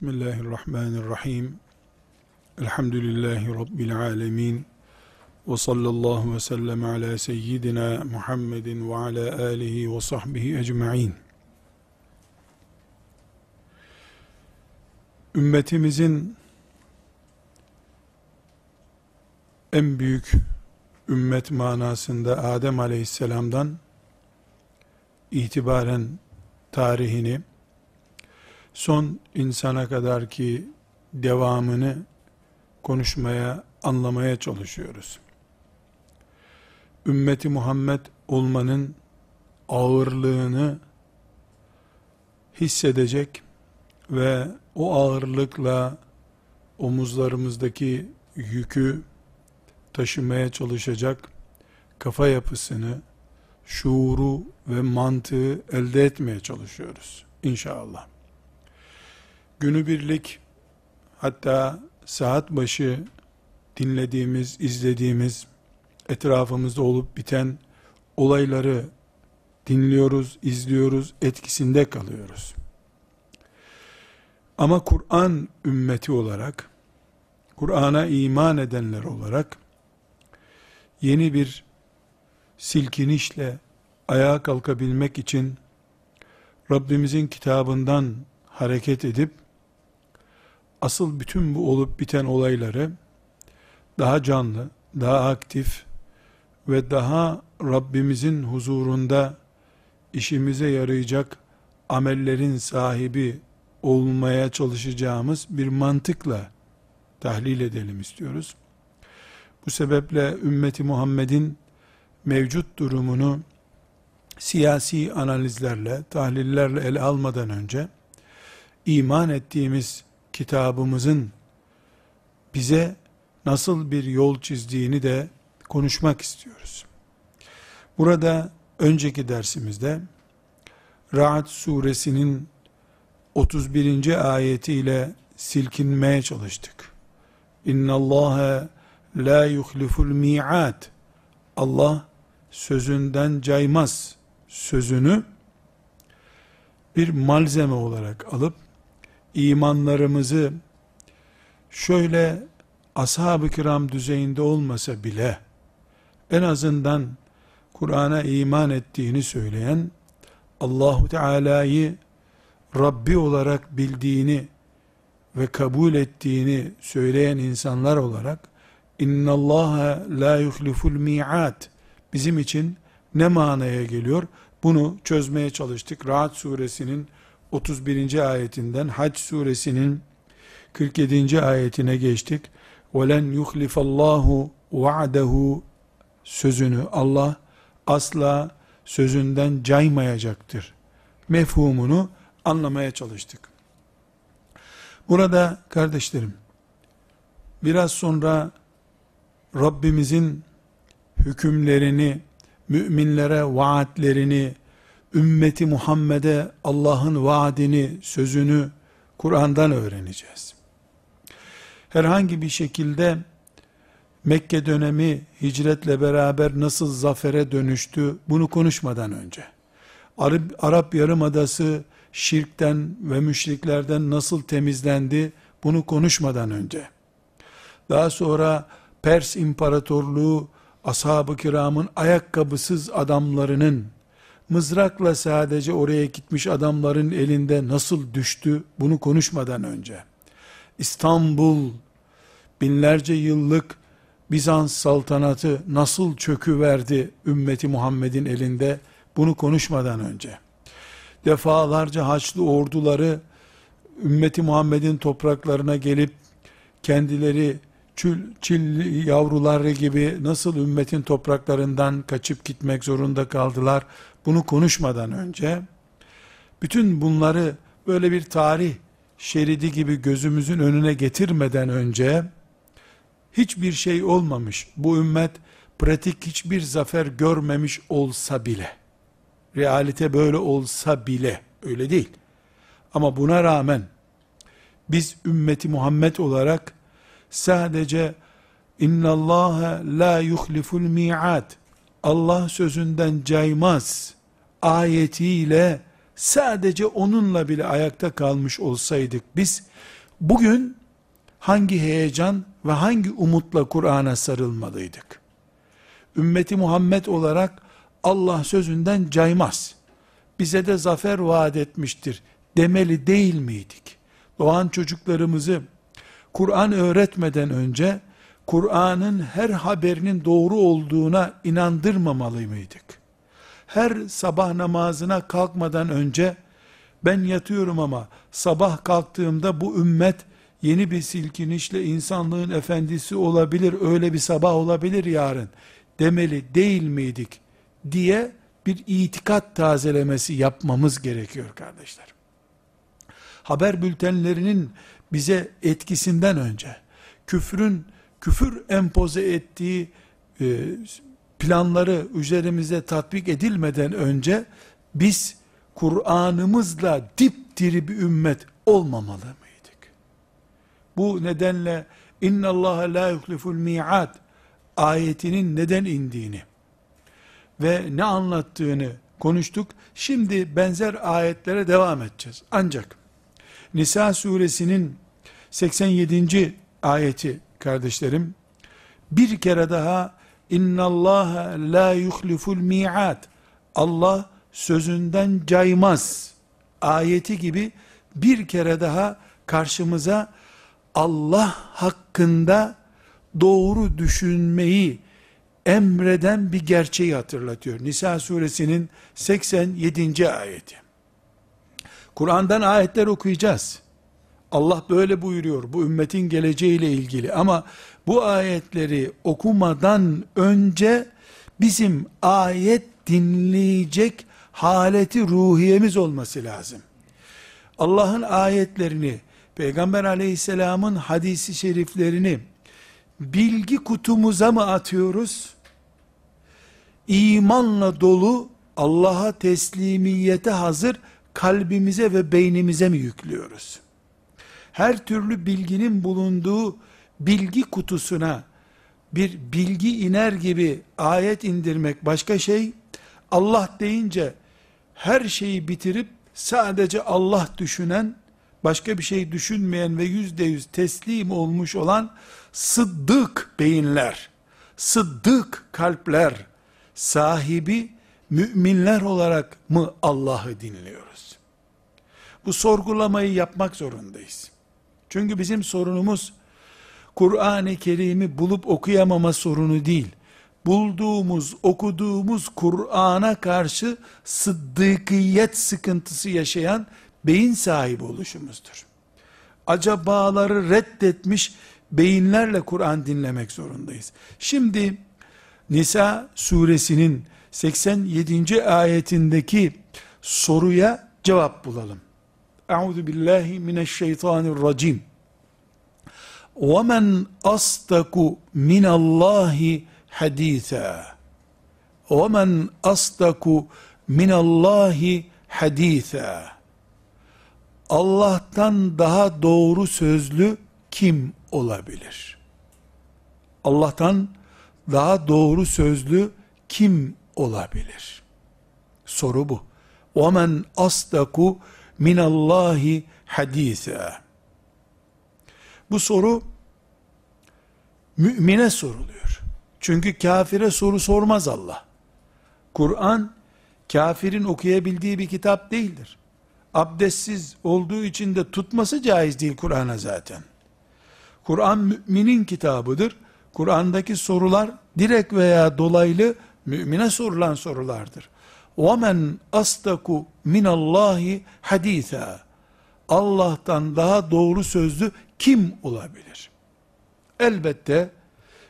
Bismillahirrahmanirrahim. Elhamdülillahi Rabbil alemin. Ve sallallahu ve sellem ala seyyidina Muhammedin ve ala alihi ve sahbihi ecma'in. Ümmetimizin en büyük ümmet manasında Adem aleyhisselamdan itibaren tarihini son insana kadar ki devamını konuşmaya, anlamaya çalışıyoruz. Ümmeti Muhammed olmanın ağırlığını hissedecek ve o ağırlıkla omuzlarımızdaki yükü taşımaya çalışacak kafa yapısını, şuuru ve mantığı elde etmeye çalışıyoruz inşallah günübirlik hatta saat başı dinlediğimiz, izlediğimiz, etrafımızda olup biten olayları dinliyoruz, izliyoruz, etkisinde kalıyoruz. Ama Kur'an ümmeti olarak, Kur'an'a iman edenler olarak, yeni bir silkinişle ayağa kalkabilmek için, Rabbimizin kitabından hareket edip, asıl bütün bu olup biten olayları daha canlı, daha aktif ve daha Rabbimizin huzurunda işimize yarayacak amellerin sahibi olmaya çalışacağımız bir mantıkla tahlil edelim istiyoruz. Bu sebeple ümmeti Muhammed'in mevcut durumunu siyasi analizlerle, tahlillerle ele almadan önce iman ettiğimiz kitabımızın bize nasıl bir yol çizdiğini de konuşmak istiyoruz. Burada önceki dersimizde Ra'd suresinin 31. ayetiyle silkinmeye çalıştık. İnna Allah la yuhliful mi'at. Allah sözünden caymaz sözünü bir malzeme olarak alıp imanlarımızı şöyle ashab-ı kiram düzeyinde olmasa bile en azından Kur'an'a iman ettiğini söyleyen Allahu Teala'yı Rabbi olarak bildiğini ve kabul ettiğini söyleyen insanlar olarak inna Allah la yuhliful mi'at bizim için ne manaya geliyor? Bunu çözmeye çalıştık. Rahat suresinin 31. ayetinden Hac suresinin 47. ayetine geçtik. وَلَنْ يُخْلِفَ اللّٰهُ وَعْدَهُ sözünü Allah asla sözünden caymayacaktır. Mefhumunu anlamaya çalıştık. Burada kardeşlerim, biraz sonra Rabbimizin hükümlerini, müminlere vaatlerini ümmeti Muhammed'e Allah'ın vaadini, sözünü Kur'an'dan öğreneceğiz. Herhangi bir şekilde Mekke dönemi hicretle beraber nasıl zafere dönüştü bunu konuşmadan önce. Arap, Arap Yarımadası şirkten ve müşriklerden nasıl temizlendi bunu konuşmadan önce. Daha sonra Pers İmparatorluğu ashab-ı kiramın ayakkabısız adamlarının mızrakla sadece oraya gitmiş adamların elinde nasıl düştü bunu konuşmadan önce. İstanbul binlerce yıllık Bizans saltanatı nasıl çöküverdi ümmeti Muhammed'in elinde bunu konuşmadan önce. Defalarca Haçlı orduları ümmeti Muhammed'in topraklarına gelip kendileri çül, çil yavruları gibi nasıl ümmetin topraklarından kaçıp gitmek zorunda kaldılar bunu konuşmadan önce bütün bunları böyle bir tarih şeridi gibi gözümüzün önüne getirmeden önce hiçbir şey olmamış. Bu ümmet pratik hiçbir zafer görmemiş olsa bile realite böyle olsa bile öyle değil. Ama buna rağmen biz ümmeti Muhammed olarak sadece inna Allah la yuhliful mi'at Allah sözünden caymaz ayetiyle sadece onunla bile ayakta kalmış olsaydık biz bugün hangi heyecan ve hangi umutla Kur'an'a sarılmalıydık? Ümmeti Muhammed olarak Allah sözünden caymaz. Bize de zafer vaat etmiştir demeli değil miydik? Doğan çocuklarımızı Kur'an öğretmeden önce Kur'an'ın her haberinin doğru olduğuna inandırmamalı mıydık? Her sabah namazına kalkmadan önce ben yatıyorum ama sabah kalktığımda bu ümmet yeni bir silkinişle insanlığın efendisi olabilir, öyle bir sabah olabilir yarın demeli değil miydik diye bir itikat tazelemesi yapmamız gerekiyor kardeşler. Haber bültenlerinin bize etkisinden önce küfrün küfür empoze ettiği e, planları üzerimize tatbik edilmeden önce biz Kur'an'ımızla dipdiri bir ümmet olmamalı mıydık? Bu nedenle inna Allah la yuhliful mi'ad ayetinin neden indiğini ve ne anlattığını konuştuk. Şimdi benzer ayetlere devam edeceğiz. Ancak Nisa suresinin 87. ayeti kardeşlerim bir kere daha inna Allah la yuhliful mi'at Allah sözünden caymaz ayeti gibi bir kere daha karşımıza Allah hakkında doğru düşünmeyi emreden bir gerçeği hatırlatıyor. Nisa suresinin 87. ayeti. Kur'an'dan ayetler okuyacağız. Allah böyle buyuruyor bu ümmetin geleceğiyle ilgili ama bu ayetleri okumadan önce bizim ayet dinleyecek haleti ruhiyemiz olması lazım. Allah'ın ayetlerini, Peygamber aleyhisselamın hadisi şeriflerini bilgi kutumuza mı atıyoruz? İmanla dolu, Allah'a teslimiyete hazır kalbimize ve beynimize mi yüklüyoruz? Her türlü bilginin bulunduğu bilgi kutusuna bir bilgi iner gibi ayet indirmek başka şey, Allah deyince her şeyi bitirip sadece Allah düşünen, başka bir şey düşünmeyen ve yüzde yüz teslim olmuş olan sıddık beyinler, sıddık kalpler sahibi müminler olarak mı Allah'ı dinliyoruz? Bu sorgulamayı yapmak zorundayız. Çünkü bizim sorunumuz Kur'an-ı Kerim'i bulup okuyamama sorunu değil. Bulduğumuz, okuduğumuz Kur'an'a karşı sıddıkiyet sıkıntısı yaşayan beyin sahibi oluşumuzdur. Acabaları reddetmiş beyinlerle Kur'an dinlemek zorundayız. Şimdi Nisa suresinin 87. ayetindeki soruya cevap bulalım. Euzu billahi mineşşeytanirracim. وَمَنْ أَصْدَقُ مِنَ اللّٰهِ حَد۪يثًا وَمَنْ أَصْدَقُ مِنَ اللّٰهِ حَد۪يثًا Allah'tan daha doğru sözlü kim olabilir? Allah'tan daha doğru sözlü kim olabilir? Soru bu. وَمَنْ أَصْدَقُ minallahi hadise. Bu soru mümine soruluyor. Çünkü kafire soru sormaz Allah. Kur'an kafirin okuyabildiği bir kitap değildir. Abdestsiz olduğu için de tutması caiz değil Kur'an'a zaten. Kur'an müminin kitabıdır. Kur'an'daki sorular direkt veya dolaylı mümine sorulan sorulardır. وَمَنْ أَصْدَقُ مِنَ اللّٰهِ حَد۪يثًا Allah'tan daha doğru sözlü kim olabilir? Elbette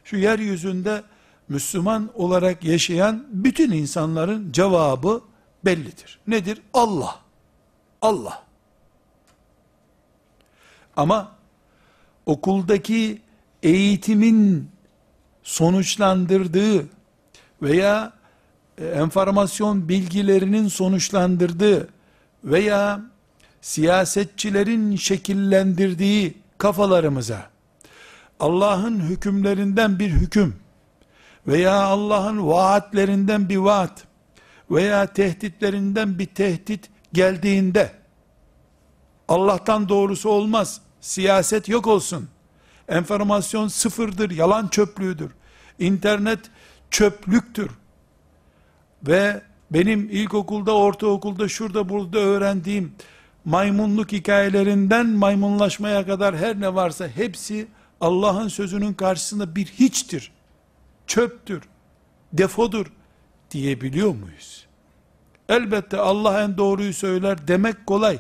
şu yeryüzünde Müslüman olarak yaşayan bütün insanların cevabı bellidir. Nedir? Allah. Allah. Ama okuldaki eğitimin sonuçlandırdığı veya e, enformasyon bilgilerinin sonuçlandırdığı veya siyasetçilerin şekillendirdiği kafalarımıza Allah'ın hükümlerinden bir hüküm veya Allah'ın vaatlerinden bir vaat veya tehditlerinden bir tehdit geldiğinde Allah'tan doğrusu olmaz. Siyaset yok olsun. Enformasyon sıfırdır, yalan çöplüğüdür. İnternet çöplüktür. Ve benim ilkokulda, ortaokulda, şurada burada öğrendiğim maymunluk hikayelerinden maymunlaşmaya kadar her ne varsa hepsi Allah'ın sözünün karşısında bir hiçtir. Çöptür, defodur diyebiliyor muyuz? Elbette Allah en doğruyu söyler demek kolay.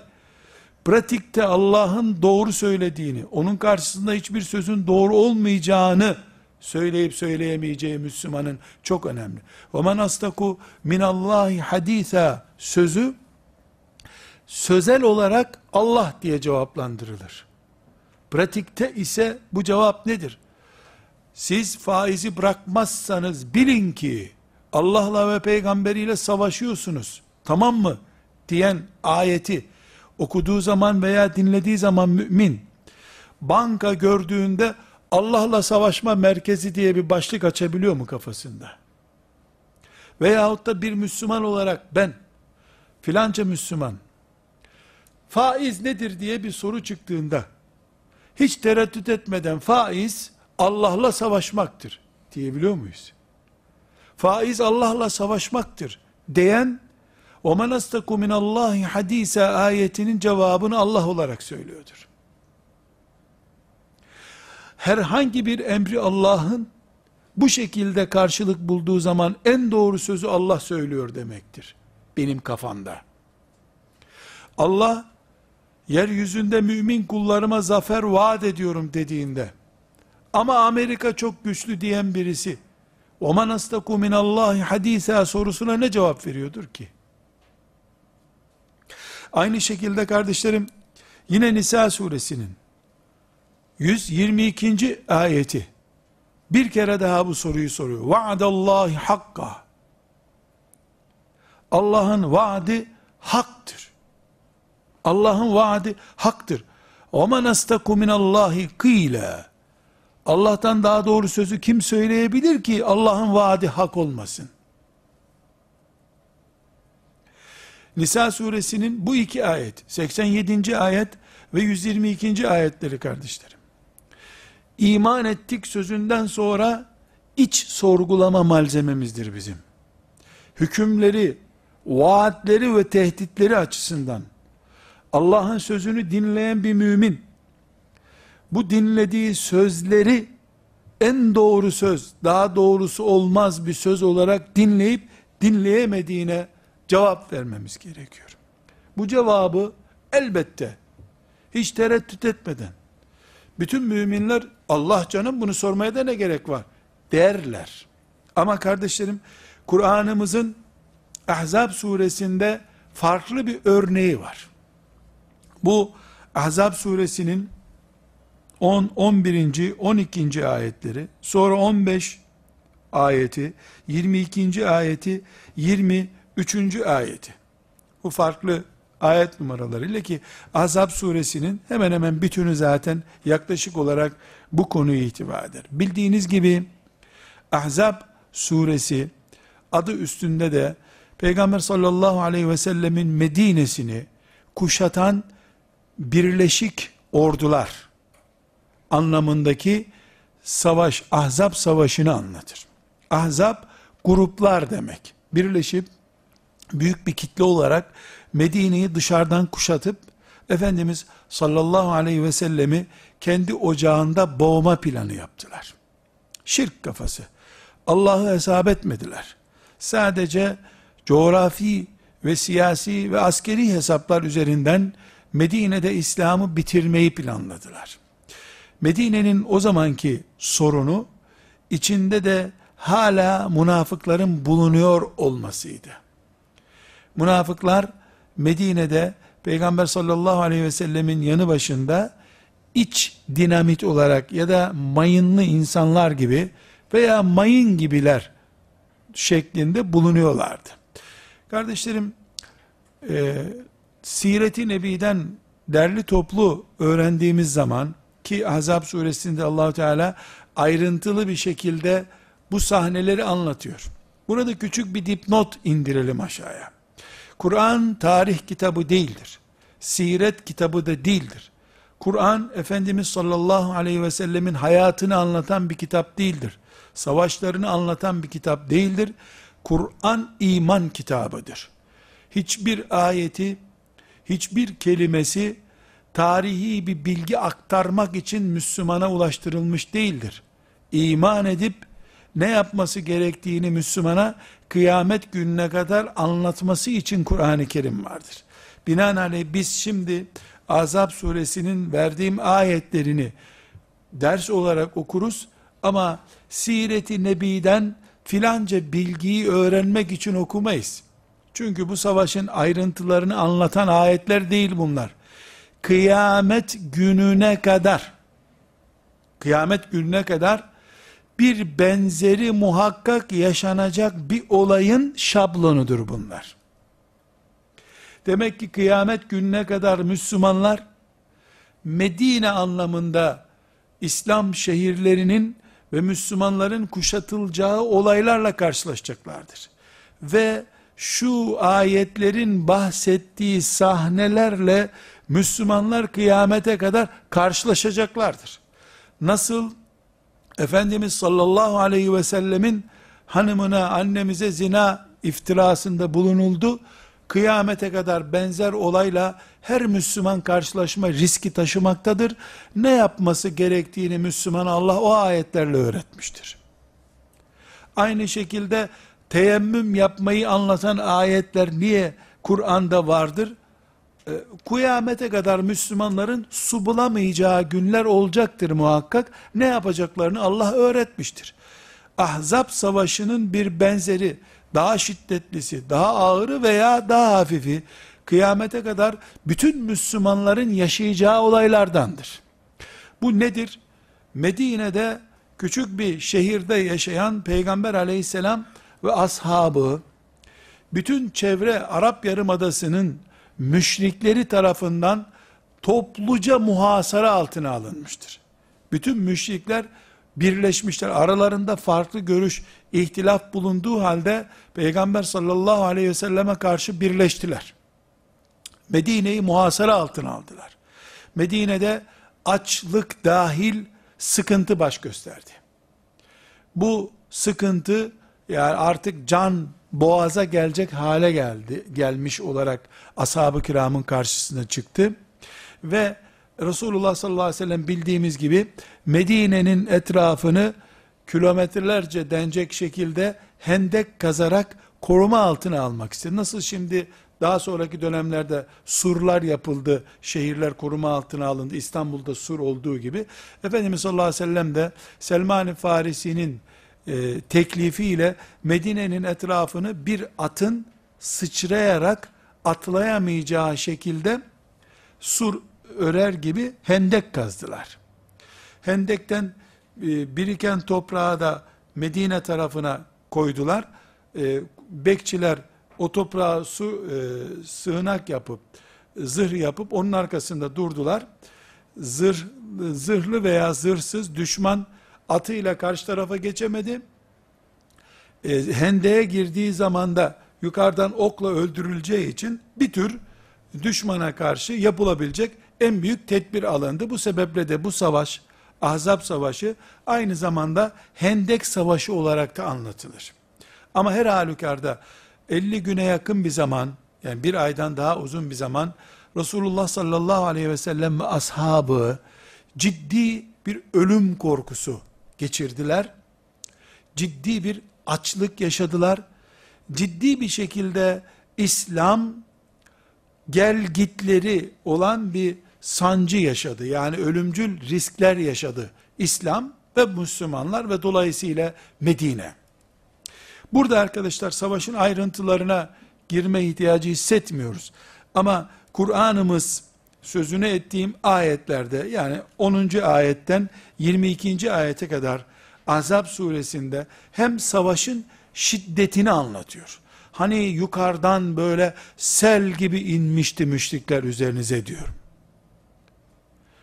Pratikte Allah'ın doğru söylediğini, onun karşısında hiçbir sözün doğru olmayacağını söyleyip söyleyemeyeceği Müslümanın çok önemli. وَمَنْ أَسْتَكُ مِنَ اللّٰهِ حَد۪يثًا sözü sözel olarak Allah diye cevaplandırılır. Pratikte ise bu cevap nedir? Siz faizi bırakmazsanız bilin ki Allah'la ve peygamberiyle savaşıyorsunuz. Tamam mı? diyen ayeti okuduğu zaman veya dinlediği zaman mümin banka gördüğünde Allah'la savaşma merkezi diye bir başlık açabiliyor mu kafasında? Veyahut da bir Müslüman olarak ben filanca Müslüman faiz nedir diye bir soru çıktığında hiç tereddüt etmeden faiz Allah'la savaşmaktır diyebiliyor muyuz? Faiz Allah'la savaşmaktır diyen وَمَنْ أَسْتَكُ مِنَ اللّٰهِ hadise ayetinin cevabını Allah olarak söylüyordur. Herhangi bir emri Allah'ın bu şekilde karşılık bulduğu zaman en doğru sözü Allah söylüyor demektir. Benim kafamda. Allah yeryüzünde mümin kullarıma zafer vaat ediyorum dediğinde ama Amerika çok güçlü diyen birisi وَمَنْ أَسْتَكُ مِنَ اللّٰهِ حَد۪يثًا sorusuna ne cevap veriyordur ki? Aynı şekilde kardeşlerim yine Nisa suresinin 122. ayeti bir kere daha bu soruyu soruyor. Vaadallahi hakka. Allah'ın vaadi haktır. Allah'ın vaadi haktır. وَمَنْ أَسْتَكُ مِنَ اللّٰهِ قِيلًا Allah'tan daha doğru sözü kim söyleyebilir ki Allah'ın vaadi hak olmasın? Nisa suresinin bu iki ayet, 87. ayet ve 122. ayetleri kardeşlerim. İman ettik sözünden sonra iç sorgulama malzememizdir bizim. Hükümleri, vaatleri ve tehditleri açısından Allah'ın sözünü dinleyen bir mümin bu dinlediği sözleri en doğru söz, daha doğrusu olmaz bir söz olarak dinleyip dinleyemediğine cevap vermemiz gerekiyor. Bu cevabı elbette hiç tereddüt etmeden bütün müminler Allah canım bunu sormaya da ne gerek var derler. Ama kardeşlerim Kur'an'ımızın Ahzab suresinde farklı bir örneği var. Bu Ahzab suresinin 10, 11. 12. ayetleri, sonra 15 ayeti, 22. ayeti, 23. ayeti. Bu farklı ayet numaralarıyla ki Azab suresinin hemen hemen bütünü zaten yaklaşık olarak bu konuyu ihtiva eder. Bildiğiniz gibi Ahzab suresi adı üstünde de Peygamber sallallahu aleyhi ve sellemin Medine'sini kuşatan birleşik ordular anlamındaki savaş, ahzab savaşını anlatır. Ahzab gruplar demek. Birleşip büyük bir kitle olarak Medine'yi dışarıdan kuşatıp Efendimiz sallallahu aleyhi ve sellemi kendi ocağında boğma planı yaptılar. Şirk kafası. Allah'ı hesap etmediler. Sadece coğrafi ve siyasi ve askeri hesaplar üzerinden Medine'de İslam'ı bitirmeyi planladılar. Medine'nin o zamanki sorunu içinde de hala münafıkların bulunuyor olmasıydı. Münafıklar Medine'de Peygamber sallallahu aleyhi ve sellemin yanı başında iç dinamit olarak ya da mayınlı insanlar gibi veya mayın gibiler şeklinde bulunuyorlardı. Kardeşlerim, e, Siret-i Nebi'den derli toplu öğrendiğimiz zaman ki Ahzab suresinde Allahu Teala ayrıntılı bir şekilde bu sahneleri anlatıyor. Burada küçük bir dipnot indirelim aşağıya. Kur'an tarih kitabı değildir. Siret kitabı da değildir. Kur'an Efendimiz sallallahu aleyhi ve sellemin hayatını anlatan bir kitap değildir. Savaşlarını anlatan bir kitap değildir. Kur'an iman kitabıdır. Hiçbir ayeti, hiçbir kelimesi tarihi bir bilgi aktarmak için Müslümana ulaştırılmış değildir. İman edip ne yapması gerektiğini Müslümana kıyamet gününe kadar anlatması için Kur'an-ı Kerim vardır. Binaenaleyh biz şimdi Azap suresinin verdiğim ayetlerini ders olarak okuruz ama Siret-i Nebi'den filanca bilgiyi öğrenmek için okumayız. Çünkü bu savaşın ayrıntılarını anlatan ayetler değil bunlar. Kıyamet gününe kadar kıyamet gününe kadar bir benzeri muhakkak yaşanacak bir olayın şablonudur bunlar. Demek ki kıyamet gününe kadar Müslümanlar Medine anlamında İslam şehirlerinin ve Müslümanların kuşatılacağı olaylarla karşılaşacaklardır. Ve şu ayetlerin bahsettiği sahnelerle Müslümanlar kıyamete kadar karşılaşacaklardır. Nasıl Efendimiz sallallahu aleyhi ve sellemin hanımına, annemize zina iftirasında bulunuldu. Kıyamete kadar benzer olayla her Müslüman karşılaşma riski taşımaktadır. Ne yapması gerektiğini Müslüman Allah o ayetlerle öğretmiştir. Aynı şekilde teyemmüm yapmayı anlatan ayetler niye Kur'an'da vardır? E, kıyamete kadar Müslümanların su bulamayacağı günler olacaktır muhakkak. Ne yapacaklarını Allah öğretmiştir. Ahzab savaşının bir benzeri, daha şiddetlisi, daha ağırı veya daha hafifi, kıyamete kadar bütün Müslümanların yaşayacağı olaylardandır. Bu nedir? Medine'de küçük bir şehirde yaşayan Peygamber aleyhisselam ve ashabı, bütün çevre Arap Yarımadası'nın müşrikleri tarafından topluca muhasara altına alınmıştır. Bütün müşrikler birleşmişler. Aralarında farklı görüş, ihtilaf bulunduğu halde Peygamber sallallahu aleyhi ve selleme karşı birleştiler. Medine'yi muhasara altına aldılar. Medine'de açlık dahil sıkıntı baş gösterdi. Bu sıkıntı yani artık can boğaza gelecek hale geldi, gelmiş olarak ashab-ı kiramın karşısına çıktı. Ve Resulullah sallallahu aleyhi ve sellem bildiğimiz gibi Medine'nin etrafını kilometrelerce denecek şekilde hendek kazarak koruma altına almak istedi. Nasıl şimdi daha sonraki dönemlerde surlar yapıldı, şehirler koruma altına alındı, İstanbul'da sur olduğu gibi. Efendimiz sallallahu aleyhi ve sellem de Selman-ı Farisi'nin e, teklifiyle Medine'nin etrafını bir atın sıçrayarak atlayamayacağı şekilde sur örer gibi hendek kazdılar. Hendekten e, biriken toprağı da Medine tarafına koydular. E, bekçiler o toprağı su e, sığınak yapıp zırh yapıp onun arkasında durdular. Zırh zırhlı veya zırhsız düşman atıyla karşı tarafa geçemedi. E, hendeye girdiği zaman da yukarıdan okla öldürüleceği için bir tür düşmana karşı yapılabilecek en büyük tedbir alındı. Bu sebeple de bu savaş, Ahzab Savaşı aynı zamanda Hendek Savaşı olarak da anlatılır. Ama her halükarda 50 güne yakın bir zaman, yani bir aydan daha uzun bir zaman, Resulullah sallallahu aleyhi ve sellem ve ashabı ciddi bir ölüm korkusu geçirdiler. Ciddi bir açlık yaşadılar. Ciddi bir şekilde İslam gel gitleri olan bir sancı yaşadı. Yani ölümcül riskler yaşadı. İslam ve Müslümanlar ve dolayısıyla Medine. Burada arkadaşlar savaşın ayrıntılarına girme ihtiyacı hissetmiyoruz. Ama Kur'an'ımız sözünü ettiğim ayetlerde yani 10. ayetten 22. ayete kadar Azap suresinde hem savaşın şiddetini anlatıyor. Hani yukarıdan böyle sel gibi inmişti müşrikler üzerinize diyor.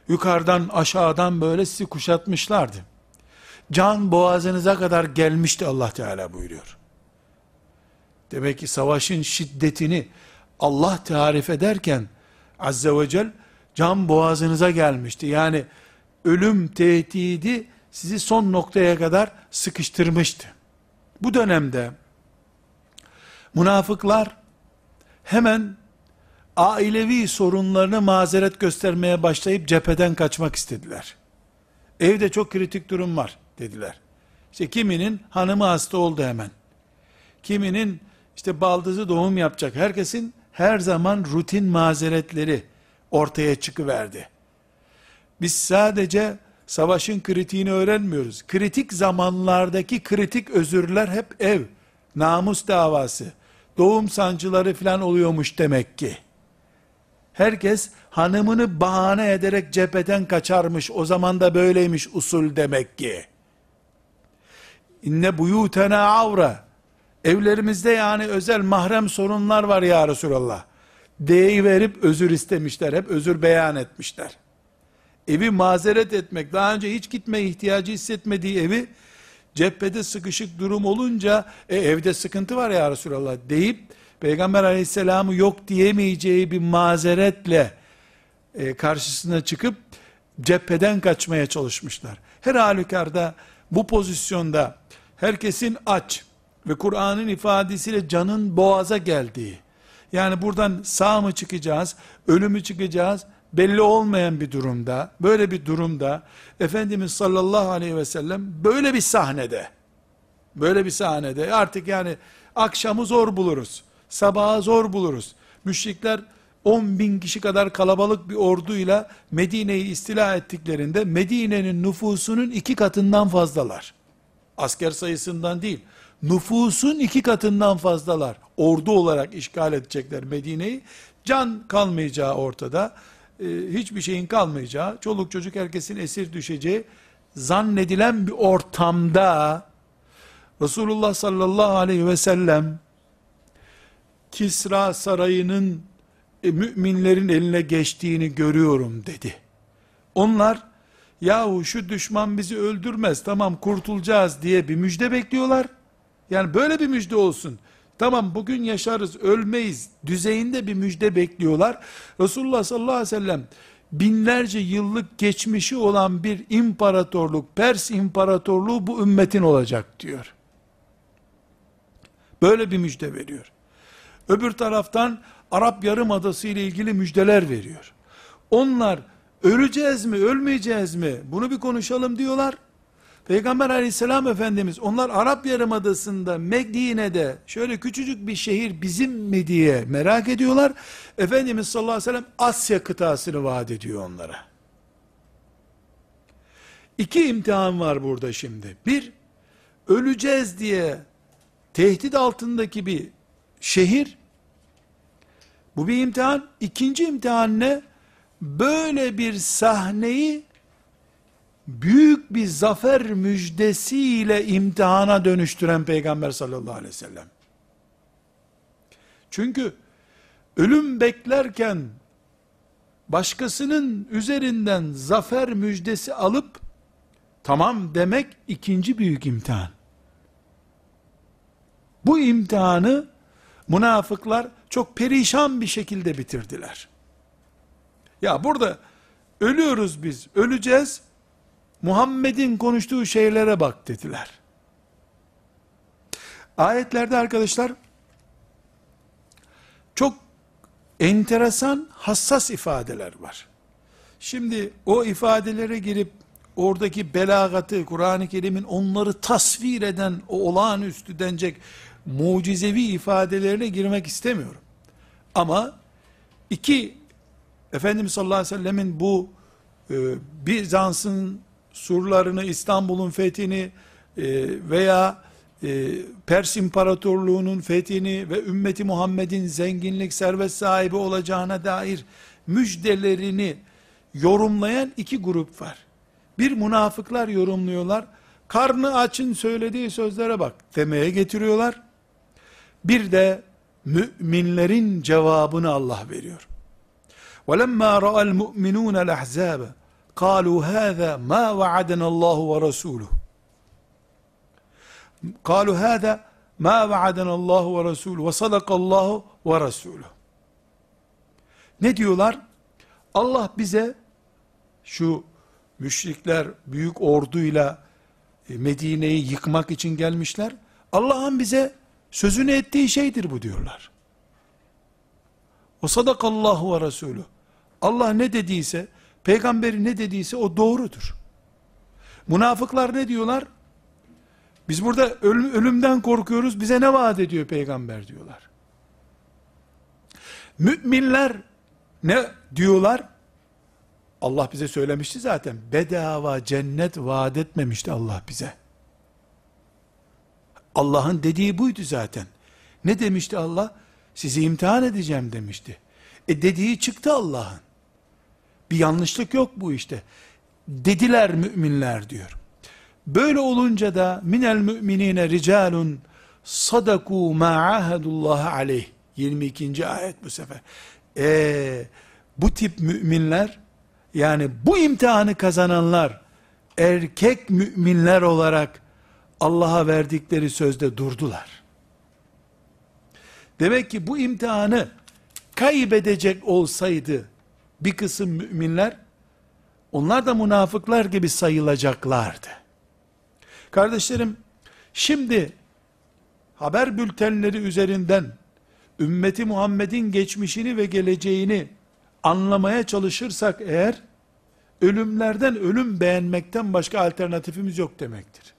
Yukarıdan aşağıdan böyle sizi kuşatmışlardı. Can boğazınıza kadar gelmişti Allah Teala buyuruyor. Demek ki savaşın şiddetini Allah tarif ederken Azze ve Celle can boğazınıza gelmişti. Yani ölüm tehdidi sizi son noktaya kadar sıkıştırmıştı. Bu dönemde münafıklar hemen ailevi sorunlarını mazeret göstermeye başlayıp cepheden kaçmak istediler. Evde çok kritik durum var dediler. İşte kiminin hanımı hasta oldu hemen. Kiminin işte baldızı doğum yapacak. Herkesin her zaman rutin mazeretleri ortaya çıkıverdi. Biz sadece savaşın kritiğini öğrenmiyoruz. Kritik zamanlardaki kritik özürler hep ev, namus davası, doğum sancıları falan oluyormuş demek ki. Herkes hanımını bahane ederek cepheden kaçarmış. O zaman da böyleymiş usul demek ki. İnne buyutena avra. Evlerimizde yani özel mahrem sorunlar var ya Resulallah. D'yi verip özür istemişler. Hep özür beyan etmişler. Evi mazeret etmek, daha önce hiç gitme ihtiyacı hissetmediği evi, cephede sıkışık durum olunca, e, evde sıkıntı var ya Resulallah deyip, Peygamber aleyhisselamı yok diyemeyeceği bir mazeretle, e, karşısına çıkıp, cepheden kaçmaya çalışmışlar. Her halükarda, bu pozisyonda, herkesin aç ve Kur'an'ın ifadesiyle canın boğaza geldiği, yani buradan sağ mı çıkacağız, ölü mü çıkacağız, belli olmayan bir durumda, böyle bir durumda, Efendimiz sallallahu aleyhi ve sellem böyle bir sahnede, böyle bir sahnede, artık yani akşamı zor buluruz, sabahı zor buluruz. Müşrikler 10 bin kişi kadar kalabalık bir orduyla Medine'yi istila ettiklerinde, Medine'nin nüfusunun iki katından fazlalar. Asker sayısından değil, nüfusun iki katından fazlalar. Ordu olarak işgal edecekler Medine'yi. Can kalmayacağı ortada e, hiçbir şeyin kalmayacağı, çoluk çocuk herkesin esir düşeceği zannedilen bir ortamda Resulullah sallallahu aleyhi ve sellem Kisra sarayının e, müminlerin eline geçtiğini görüyorum dedi. Onlar yahu şu düşman bizi öldürmez tamam kurtulacağız diye bir müjde bekliyorlar. Yani böyle bir müjde olsun. Tamam bugün yaşarız, ölmeyiz düzeyinde bir müjde bekliyorlar. Resulullah sallallahu aleyhi ve sellem binlerce yıllık geçmişi olan bir imparatorluk, Pers imparatorluğu bu ümmetin olacak diyor. Böyle bir müjde veriyor. Öbür taraftan Arap Yarımadası ile ilgili müjdeler veriyor. Onlar öleceğiz mi, ölmeyeceğiz mi? Bunu bir konuşalım diyorlar. Peygamber aleyhisselam efendimiz onlar Arap Yarımadası'nda Medine'de şöyle küçücük bir şehir bizim mi diye merak ediyorlar. Efendimiz sallallahu aleyhi ve sellem Asya kıtasını vaat ediyor onlara. İki imtihan var burada şimdi. Bir, öleceğiz diye tehdit altındaki bir şehir. Bu bir imtihan. İkinci imtihan ne? Böyle bir sahneyi büyük bir zafer müjdesiyle imtihana dönüştüren Peygamber sallallahu aleyhi ve sellem. Çünkü ölüm beklerken başkasının üzerinden zafer müjdesi alıp tamam demek ikinci büyük imtihan. Bu imtihanı münafıklar çok perişan bir şekilde bitirdiler. Ya burada ölüyoruz biz, öleceğiz. Muhammed'in konuştuğu şeylere bak dediler. Ayetlerde arkadaşlar çok enteresan, hassas ifadeler var. Şimdi o ifadelere girip oradaki belagatı, Kur'an-ı Kerim'in onları tasvir eden, o olağanüstü denecek mucizevi ifadelerine girmek istemiyorum. Ama iki, Efendimiz sallallahu aleyhi ve sellemin bu e, Bizans'ın surlarını, İstanbul'un fethini e, veya e, Pers İmparatorluğu'nun fethini ve ümmeti Muhammed'in zenginlik, servet sahibi olacağına dair müjdelerini yorumlayan iki grup var. Bir münafıklar yorumluyorlar. Karnı açın söylediği sözlere bak demeye getiriyorlar. Bir de müminlerin cevabını Allah veriyor. وَلَمَّا رَأَى الْمُؤْمِنُونَ الْأَحْزَابَ قالوا هذا ما وعدنا الله ورسوله قالوا هذا ما وعدنا الله ورسوله وصدق الله ورسوله Ne diyorlar? Allah bize şu müşrikler büyük orduyla e, Medine'yi yıkmak için gelmişler. Allah'ın bize sözünü ettiği şeydir bu diyorlar. O sadakallahu ve Resulü. Allah ne dediyse, peygamberi ne dediyse o doğrudur. Münafıklar ne diyorlar? Biz burada ölüm, ölümden korkuyoruz, bize ne vaat ediyor peygamber diyorlar. Müminler ne diyorlar? Allah bize söylemişti zaten. Bedava cennet vaat etmemişti Allah bize. Allah'ın dediği buydu zaten. Ne demişti Allah? Sizi imtihan edeceğim demişti. E dediği çıktı Allah'ın. Bir yanlışlık yok bu işte. Dediler müminler diyor. Böyle olunca da minel müminine ricalun sadaku ma ahadullah aleyh. 22. ayet bu sefer. E, bu tip müminler yani bu imtihanı kazananlar erkek müminler olarak Allah'a verdikleri sözde durdular. Demek ki bu imtihanı kaybedecek olsaydı bir kısım müminler onlar da münafıklar gibi sayılacaklardı. Kardeşlerim şimdi haber bültenleri üzerinden ümmeti Muhammed'in geçmişini ve geleceğini anlamaya çalışırsak eğer ölümlerden ölüm beğenmekten başka alternatifimiz yok demektir.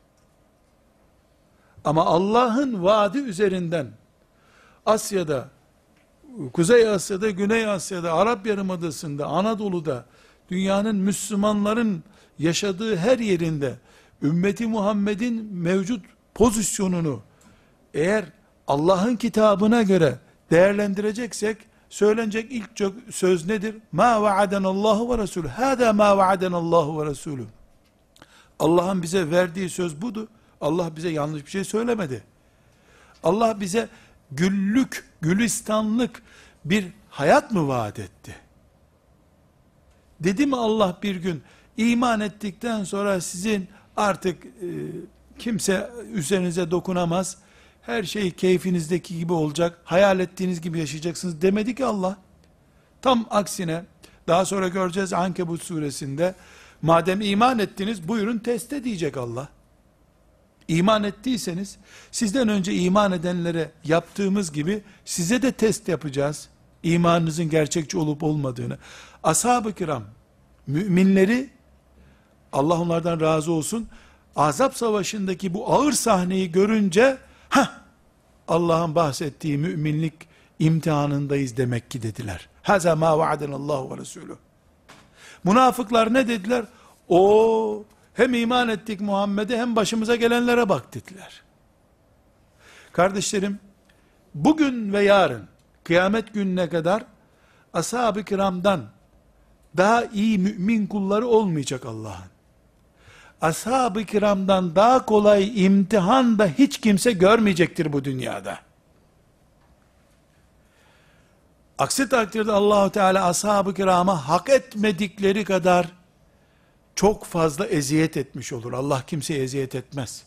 Ama Allah'ın vaadi üzerinden Asya'da, Kuzey Asya'da, Güney Asya'da, Arap Yarımadası'nda, Anadolu'da, dünyanın Müslümanların yaşadığı her yerinde, ümmeti Muhammed'in mevcut pozisyonunu, eğer Allah'ın kitabına göre değerlendireceksek, söylenecek ilk çok söz nedir? Ma vaadenallahu ve Resulü. Hada ma vaadenallahu ve Resulü. Allah'ın bize verdiği söz budu. Allah bize yanlış bir şey söylemedi. Allah bize güllük, gülistanlık bir hayat mı vaat etti? Dedi mi Allah bir gün iman ettikten sonra sizin artık e, kimse üzerinize dokunamaz, her şey keyfinizdeki gibi olacak, hayal ettiğiniz gibi yaşayacaksınız demedi ki Allah. Tam aksine, daha sonra göreceğiz Ankebut suresinde, madem iman ettiniz buyurun teste diyecek Allah. İman ettiyseniz, sizden önce iman edenlere yaptığımız gibi, size de test yapacağız. İmanınızın gerçekçi olup olmadığını. Ashab-ı kiram, müminleri, Allah onlardan razı olsun, Azap savaşındaki bu ağır sahneyi görünce, ha Allah'ın bahsettiği müminlik imtihanındayız demek ki dediler. Haza ma vaadenallahu ve Resulü. Münafıklar ne dediler? O hem iman ettik Muhammed'e hem başımıza gelenlere bak dediler. Kardeşlerim, bugün ve yarın, kıyamet gününe kadar, ashab-ı kiramdan, daha iyi mümin kulları olmayacak Allah'ın. Ashab-ı kiramdan daha kolay imtihan da hiç kimse görmeyecektir bu dünyada. Aksi takdirde Allahu Teala ashab-ı kirama hak etmedikleri kadar çok fazla eziyet etmiş olur. Allah kimseye eziyet etmez.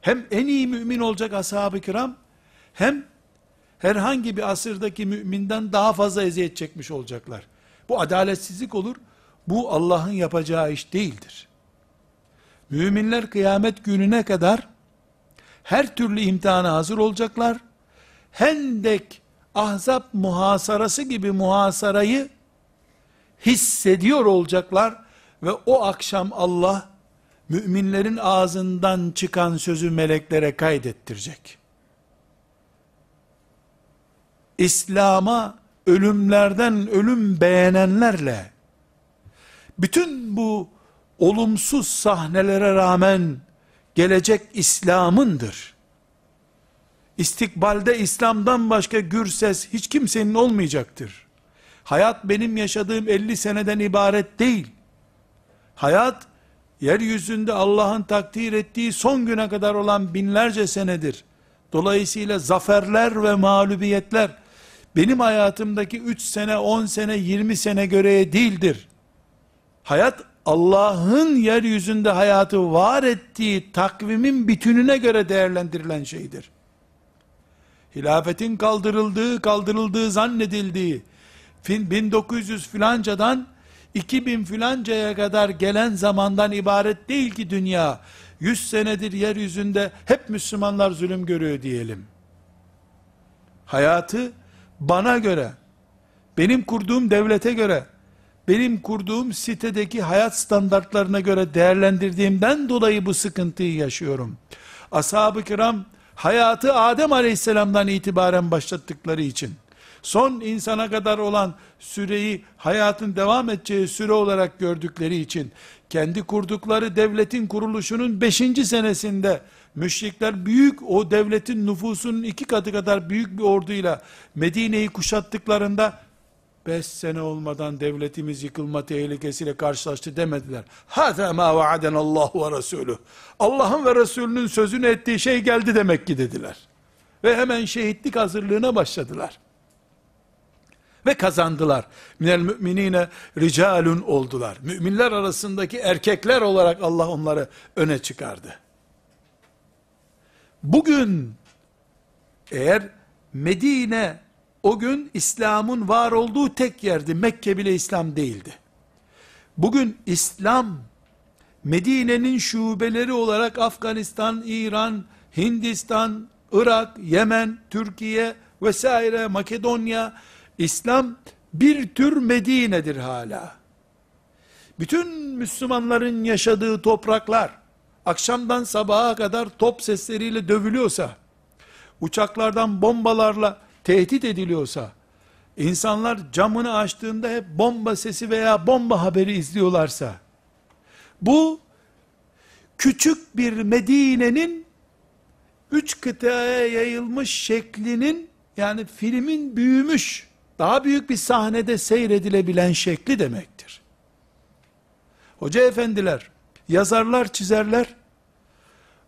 Hem en iyi mümin olacak ashab-ı kiram, hem herhangi bir asırdaki müminden daha fazla eziyet çekmiş olacaklar. Bu adaletsizlik olur. Bu Allah'ın yapacağı iş değildir. Müminler kıyamet gününe kadar her türlü imtihana hazır olacaklar. Hendek, ahzap muhasarası gibi muhasarayı hissediyor olacaklar ve o akşam Allah müminlerin ağzından çıkan sözü meleklere kaydettirecek. İslam'a ölümlerden ölüm beğenenlerle bütün bu olumsuz sahnelere rağmen gelecek İslam'ındır. İstikbalde İslam'dan başka gür ses hiç kimsenin olmayacaktır. Hayat benim yaşadığım 50 seneden ibaret değil. Hayat, yeryüzünde Allah'ın takdir ettiği son güne kadar olan binlerce senedir. Dolayısıyla zaferler ve mağlubiyetler, benim hayatımdaki 3 sene, 10 sene, 20 sene göre değildir. Hayat, Allah'ın yeryüzünde hayatı var ettiği takvimin bütününe göre değerlendirilen şeydir. Hilafetin kaldırıldığı, kaldırıldığı zannedildiği, 1900 filancadan 2000 filancaya kadar gelen zamandan ibaret değil ki dünya. 100 senedir yeryüzünde hep Müslümanlar zulüm görüyor diyelim. Hayatı bana göre, benim kurduğum devlete göre, benim kurduğum sitedeki hayat standartlarına göre değerlendirdiğimden dolayı bu sıkıntıyı yaşıyorum. Ashab-ı kiram hayatı Adem aleyhisselamdan itibaren başlattıkları için, son insana kadar olan süreyi hayatın devam edeceği süre olarak gördükleri için, kendi kurdukları devletin kuruluşunun 5. senesinde, müşrikler büyük o devletin nüfusunun iki katı kadar büyük bir orduyla Medine'yi kuşattıklarında 5 sene olmadan devletimiz yıkılma tehlikesiyle karşılaştı demediler. Hâzâ mâ Allah ve Resulü. Allah'ın ve Resulünün sözünü ettiği şey geldi demek ki dediler. Ve hemen şehitlik hazırlığına başladılar. Ve kazandılar. Minel müminine ricalun oldular. Müminler arasındaki erkekler olarak Allah onları öne çıkardı. Bugün eğer Medine o gün İslam'ın var olduğu tek yerdi. Mekke bile İslam değildi. Bugün İslam Medine'nin şubeleri olarak Afganistan, İran, Hindistan, Irak, Yemen, Türkiye vesaire Makedonya İslam bir tür Medine'dir hala. Bütün Müslümanların yaşadığı topraklar akşamdan sabaha kadar top sesleriyle dövülüyorsa, uçaklardan bombalarla tehdit ediliyorsa, insanlar camını açtığında hep bomba sesi veya bomba haberi izliyorlarsa, bu küçük bir Medine'nin üç kıtaya yayılmış şeklinin yani filmin büyümüş, daha büyük bir sahnede seyredilebilen şekli demektir. Hoca efendiler, yazarlar, çizerler,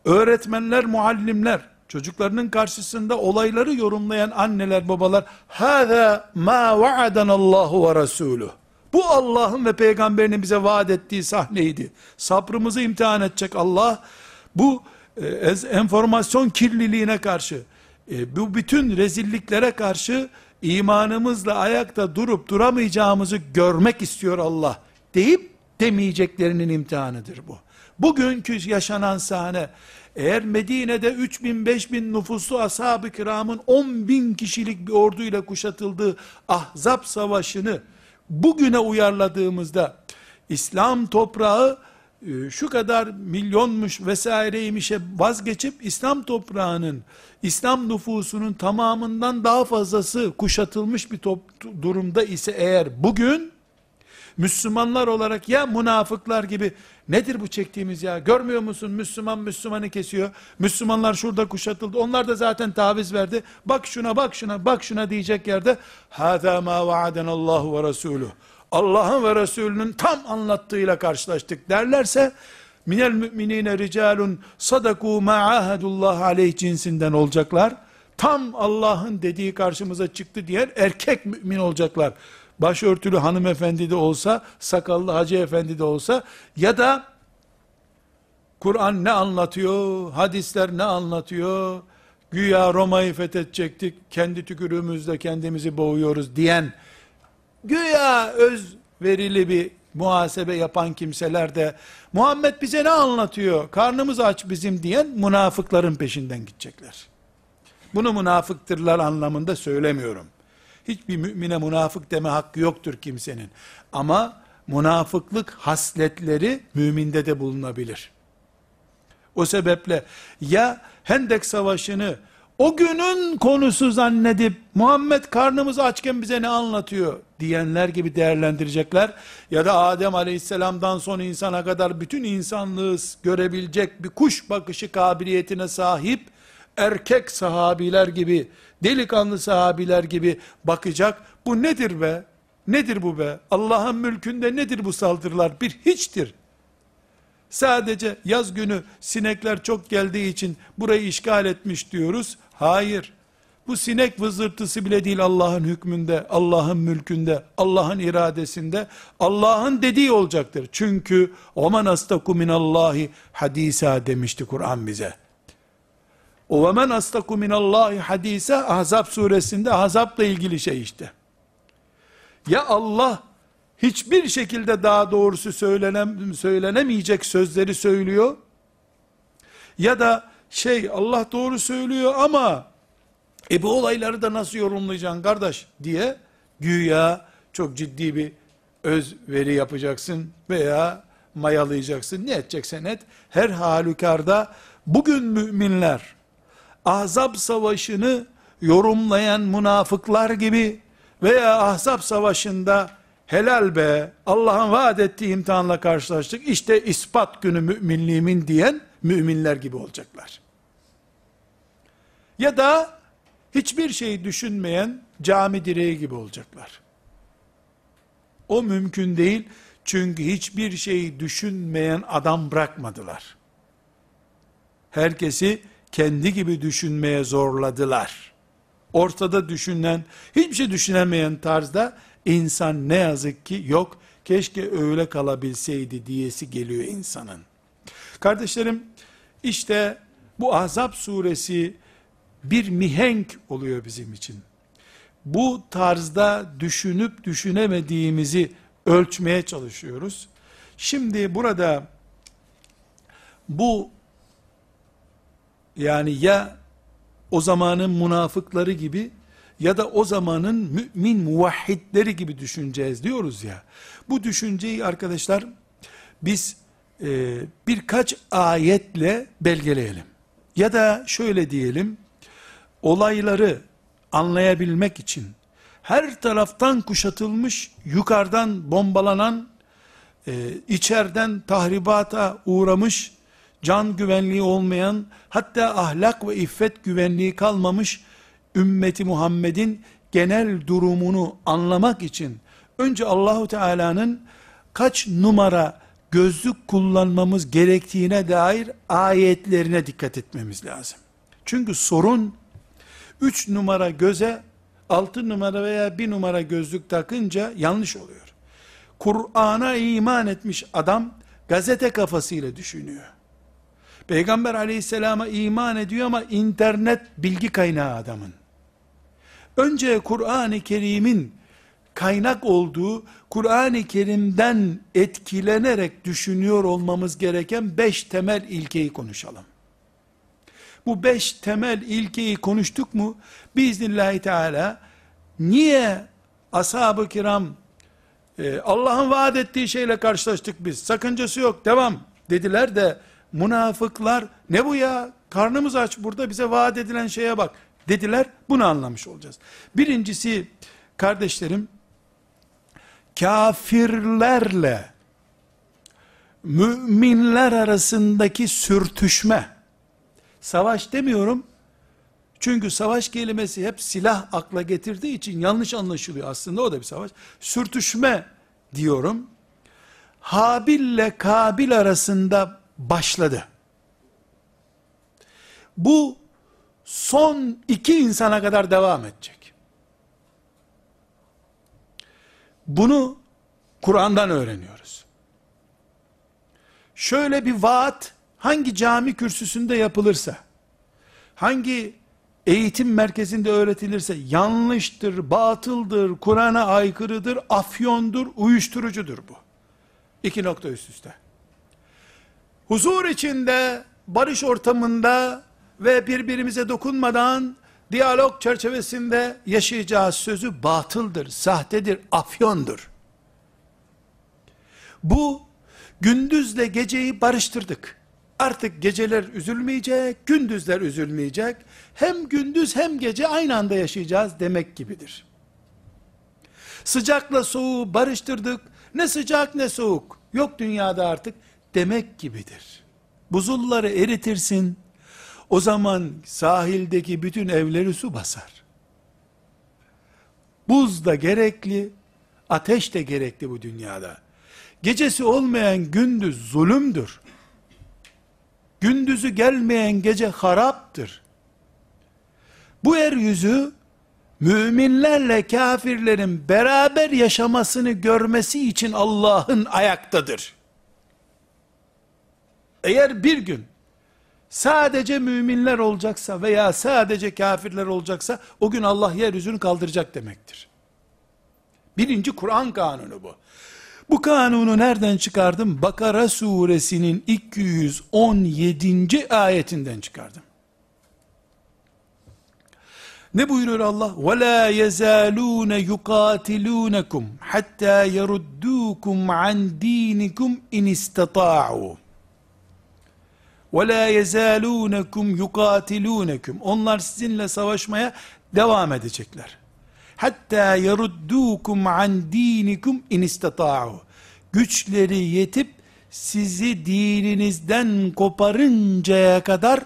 öğretmenler, muallimler, çocuklarının karşısında olayları yorumlayan anneler, babalar, hâzâ mâ Allahu ve rasûlüh. Bu Allah'ın ve peygamberinin bize vaat ettiği sahneydi. Sabrımızı imtihan edecek Allah, bu e, enformasyon kirliliğine karşı, e, bu bütün rezilliklere karşı imanımızla ayakta durup duramayacağımızı görmek istiyor Allah deyip demeyeceklerinin imtihanıdır bu. Bugünkü yaşanan sahne eğer Medine'de 3 bin 5 bin nüfuslu ashab-ı kiramın 10 bin kişilik bir orduyla kuşatıldığı Ahzab savaşını bugüne uyarladığımızda İslam toprağı şu kadar milyonmuş vesaireymişe vazgeçip İslam toprağının, İslam nüfusunun tamamından daha fazlası kuşatılmış bir top, durumda ise eğer bugün Müslümanlar olarak ya münafıklar gibi nedir bu çektiğimiz ya görmüyor musun Müslüman Müslümanı kesiyor Müslümanlar şurada kuşatıldı onlar da zaten taviz verdi bak şuna bak şuna bak şuna diyecek yerde hâzâ mâ vaadenallahu ve resûlüh Allah'ın ve Resulünün tam anlattığıyla karşılaştık derlerse minel müminine ricalun sadaku ma ahadullah aleyh cinsinden olacaklar. Tam Allah'ın dediği karşımıza çıktı diyen erkek mümin olacaklar başörtülü hanımefendi de olsa, sakallı hacı efendi de olsa ya da Kur'an ne anlatıyor, hadisler ne anlatıyor, güya Roma'yı fethedecektik, kendi tükürüğümüzle kendimizi boğuyoruz diyen, güya öz verili bir muhasebe yapan kimseler de, Muhammed bize ne anlatıyor, karnımız aç bizim diyen münafıkların peşinden gidecekler. Bunu münafıktırlar anlamında söylemiyorum. Hiçbir mümine münafık deme hakkı yoktur kimsenin. Ama münafıklık hasletleri müminde de bulunabilir. O sebeple ya Hendek Savaşı'nı o günün konusu zannedip Muhammed karnımız açken bize ne anlatıyor diyenler gibi değerlendirecekler ya da Adem Aleyhisselam'dan son insana kadar bütün insanlığı görebilecek bir kuş bakışı kabiliyetine sahip erkek sahabiler gibi delikanlı sahabiler gibi bakacak. Bu nedir be? Nedir bu be? Allah'ın mülkünde nedir bu saldırılar? Bir hiçtir. Sadece yaz günü sinekler çok geldiği için burayı işgal etmiş diyoruz. Hayır. Bu sinek vızırtısı bile değil Allah'ın hükmünde, Allah'ın mülkünde, Allah'ın iradesinde, Allah'ın dediği olacaktır. Çünkü oman astaku minallahi hadisa demişti Kur'an bize. O ve men astaku minallahi hadise Ahzab suresinde Ahzab'la ilgili şey işte. Ya Allah hiçbir şekilde daha doğrusu söylenem, söylenemeyecek sözleri söylüyor. Ya da şey Allah doğru söylüyor ama e bu olayları da nasıl yorumlayacaksın kardeş diye güya çok ciddi bir öz veri yapacaksın veya mayalayacaksın. Ne edeceksen et. Her halükarda bugün müminler Ahzab savaşını yorumlayan münafıklar gibi veya Ahzab savaşında helal be Allah'ın vaat ettiği imtihanla karşılaştık işte ispat günü müminliğimin diyen müminler gibi olacaklar. Ya da hiçbir şey düşünmeyen cami direği gibi olacaklar. O mümkün değil. Çünkü hiçbir şeyi düşünmeyen adam bırakmadılar. Herkesi kendi gibi düşünmeye zorladılar. Ortada düşünen, hiçbir şey düşünemeyen tarzda insan ne yazık ki yok. Keşke öyle kalabilseydi diyesi geliyor insanın. Kardeşlerim, işte bu Ahzab suresi bir mihenk oluyor bizim için. Bu tarzda düşünüp düşünemediğimizi ölçmeye çalışıyoruz. Şimdi burada bu yani ya o zamanın münafıkları gibi ya da o zamanın mümin muvahhidleri gibi düşüneceğiz diyoruz ya. Bu düşünceyi arkadaşlar biz e, birkaç ayetle belgeleyelim. Ya da şöyle diyelim, olayları anlayabilmek için her taraftan kuşatılmış, yukarıdan bombalanan, e, içeriden tahribata uğramış, can güvenliği olmayan, hatta ahlak ve iffet güvenliği kalmamış ümmeti Muhammed'in genel durumunu anlamak için önce Allahu Teala'nın kaç numara gözlük kullanmamız gerektiğine dair ayetlerine dikkat etmemiz lazım. Çünkü sorun 3 numara göze 6 numara veya 1 numara gözlük takınca yanlış oluyor. Kur'an'a iman etmiş adam gazete kafasıyla düşünüyor. Peygamber aleyhisselama iman ediyor ama internet bilgi kaynağı adamın. Önce Kur'an-ı Kerim'in kaynak olduğu, Kur'an-ı Kerim'den etkilenerek düşünüyor olmamız gereken beş temel ilkeyi konuşalım. Bu beş temel ilkeyi konuştuk mu, biiznillahü teala, niye ashab-ı kiram, e, Allah'ın vaat ettiği şeyle karşılaştık biz, sakıncası yok, devam dediler de, münafıklar, ne bu ya, karnımız aç burada bize vaat edilen şeye bak, dediler, bunu anlamış olacağız. Birincisi, kardeşlerim, kafirlerle müminler arasındaki sürtüşme, savaş demiyorum, çünkü savaş kelimesi hep silah akla getirdiği için yanlış anlaşılıyor aslında o da bir savaş. Sürtüşme diyorum. Habil Kabil arasında başladı. Bu son iki insana kadar devam edecek. Bunu Kur'an'dan öğreniyoruz. Şöyle bir vaat hangi cami kürsüsünde yapılırsa, hangi eğitim merkezinde öğretilirse yanlıştır, batıldır, Kur'an'a aykırıdır, afyondur, uyuşturucudur bu. İki nokta üst üste. Huzur içinde, barış ortamında ve birbirimize dokunmadan diyalog çerçevesinde yaşayacağız sözü batıldır, sahtedir, afyondur. Bu gündüzle geceyi barıştırdık. Artık geceler üzülmeyecek, gündüzler üzülmeyecek. Hem gündüz hem gece aynı anda yaşayacağız demek gibidir. Sıcakla soğuğu barıştırdık. Ne sıcak ne soğuk. Yok dünyada artık demek gibidir. Buzulları eritirsin. O zaman sahildeki bütün evleri su basar. Buz da gerekli, ateş de gerekli bu dünyada. Gecesi olmayan gündüz zulümdür. Gündüzü gelmeyen gece haraptır. Bu yeryüzü müminlerle kafirlerin beraber yaşamasını görmesi için Allah'ın ayaktadır. Eğer bir gün sadece müminler olacaksa veya sadece kafirler olacaksa o gün Allah yeryüzünü kaldıracak demektir. Birinci Kur'an kanunu bu. Bu kanunu nereden çıkardım? Bakara suresinin 217. ayetinden çıkardım. Ne buyuruyor Allah? وَلَا يَزَالُونَ يُقَاتِلُونَكُمْ حَتَّى يَرُدُّوكُمْ عَنْ دِينِكُمْ اِنْ اسْتَطَاعُوا وَلَا يَزَالُونَكُمْ يُقَاتِلُونَكُمْ Onlar sizinle savaşmaya devam edecekler. Hatta yeruddukum an dinikum in istata'u. Güçleri yetip sizi dininizden koparıncaya kadar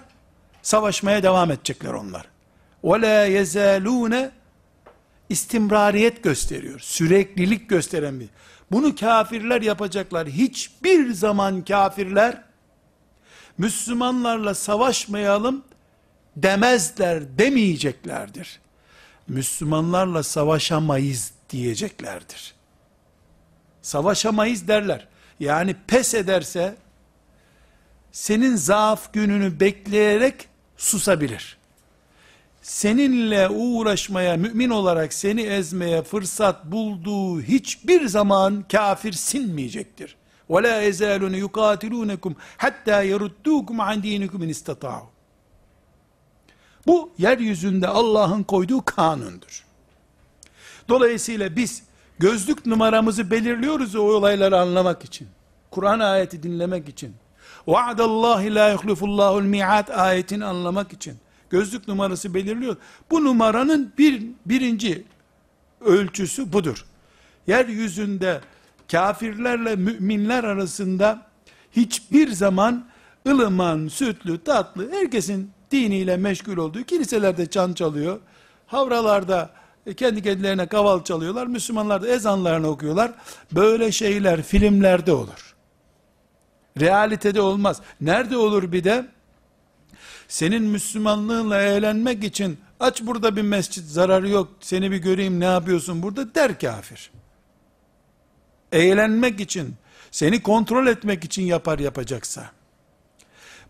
savaşmaya devam edecekler onlar. Ve la yezalune istimrariyet gösteriyor. Süreklilik gösteren bir. Bunu kafirler yapacaklar. Hiçbir zaman kafirler Müslümanlarla savaşmayalım demezler, demeyeceklerdir. Müslümanlarla savaşamayız diyeceklerdir. Savaşamayız derler. Yani pes ederse senin zaaf gününü bekleyerek susabilir. Seninle uğraşmaya, mümin olarak seni ezmeye fırsat bulduğu hiçbir zaman kafir sinmeyecektir. Ve la yezalun yukatilunukum hatta yeruddukum an dinikum in istata'u. Bu yeryüzünde Allah'ın koyduğu kanundur. Dolayısıyla biz gözlük numaramızı belirliyoruz o olayları anlamak için. Kur'an ayeti dinlemek için. Vaadallahi la yuhlifullahul mi'at ayetini anlamak için. Gözlük numarası belirliyor. Bu numaranın bir, birinci ölçüsü budur. Yeryüzünde kafirlerle müminler arasında hiçbir zaman ılıman, sütlü, tatlı, herkesin diniyle meşgul olduğu, kiliselerde çan çalıyor, havralarda kendi kendilerine kaval çalıyorlar, Müslümanlar da ezanlarını okuyorlar. Böyle şeyler filmlerde olur. Realitede olmaz. Nerede olur bir de? Senin Müslümanlığınla eğlenmek için aç burada bir mescit zararı yok seni bir göreyim ne yapıyorsun burada der kafir. Eğlenmek için seni kontrol etmek için yapar yapacaksa.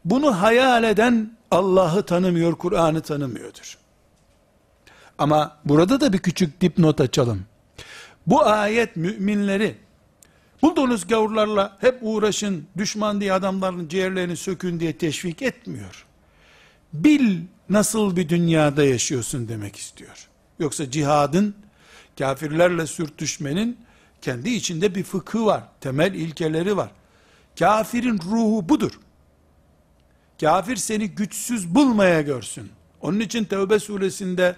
Bunu hayal eden Allah'ı tanımıyor, Kur'an'ı tanımıyordur. Ama burada da bir küçük dipnot açalım. Bu ayet müminleri bulduğunuz gavurlarla hep uğraşın, düşman diye adamların ciğerlerini sökün diye teşvik etmiyor. Bil nasıl bir dünyada yaşıyorsun demek istiyor. Yoksa cihadın, kafirlerle sürtüşmenin kendi içinde bir fıkhı var, temel ilkeleri var. Kafirin ruhu budur. Kafir seni güçsüz bulmaya görsün. Onun için Tevbe suresinde,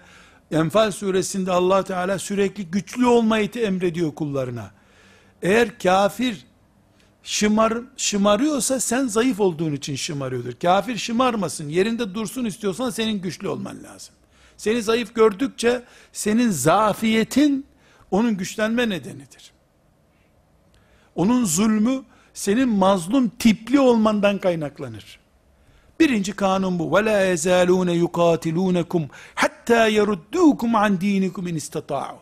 Enfal suresinde allah Teala sürekli güçlü olmayı emrediyor kullarına. Eğer kafir şımar, şımarıyorsa sen zayıf olduğun için şımarıyordur. Kafir şımarmasın, yerinde dursun istiyorsan senin güçlü olman lazım. Seni zayıf gördükçe senin zafiyetin onun güçlenme nedenidir. Onun zulmü senin mazlum tipli olmandan kaynaklanır. Birinci kanun bu. وَلَا يَزَالُونَ يُقَاتِلُونَكُمْ حَتَّى يَرُدُّوكُمْ عَنْ دِينِكُمْ اِنْ اسْتَطَاعُوا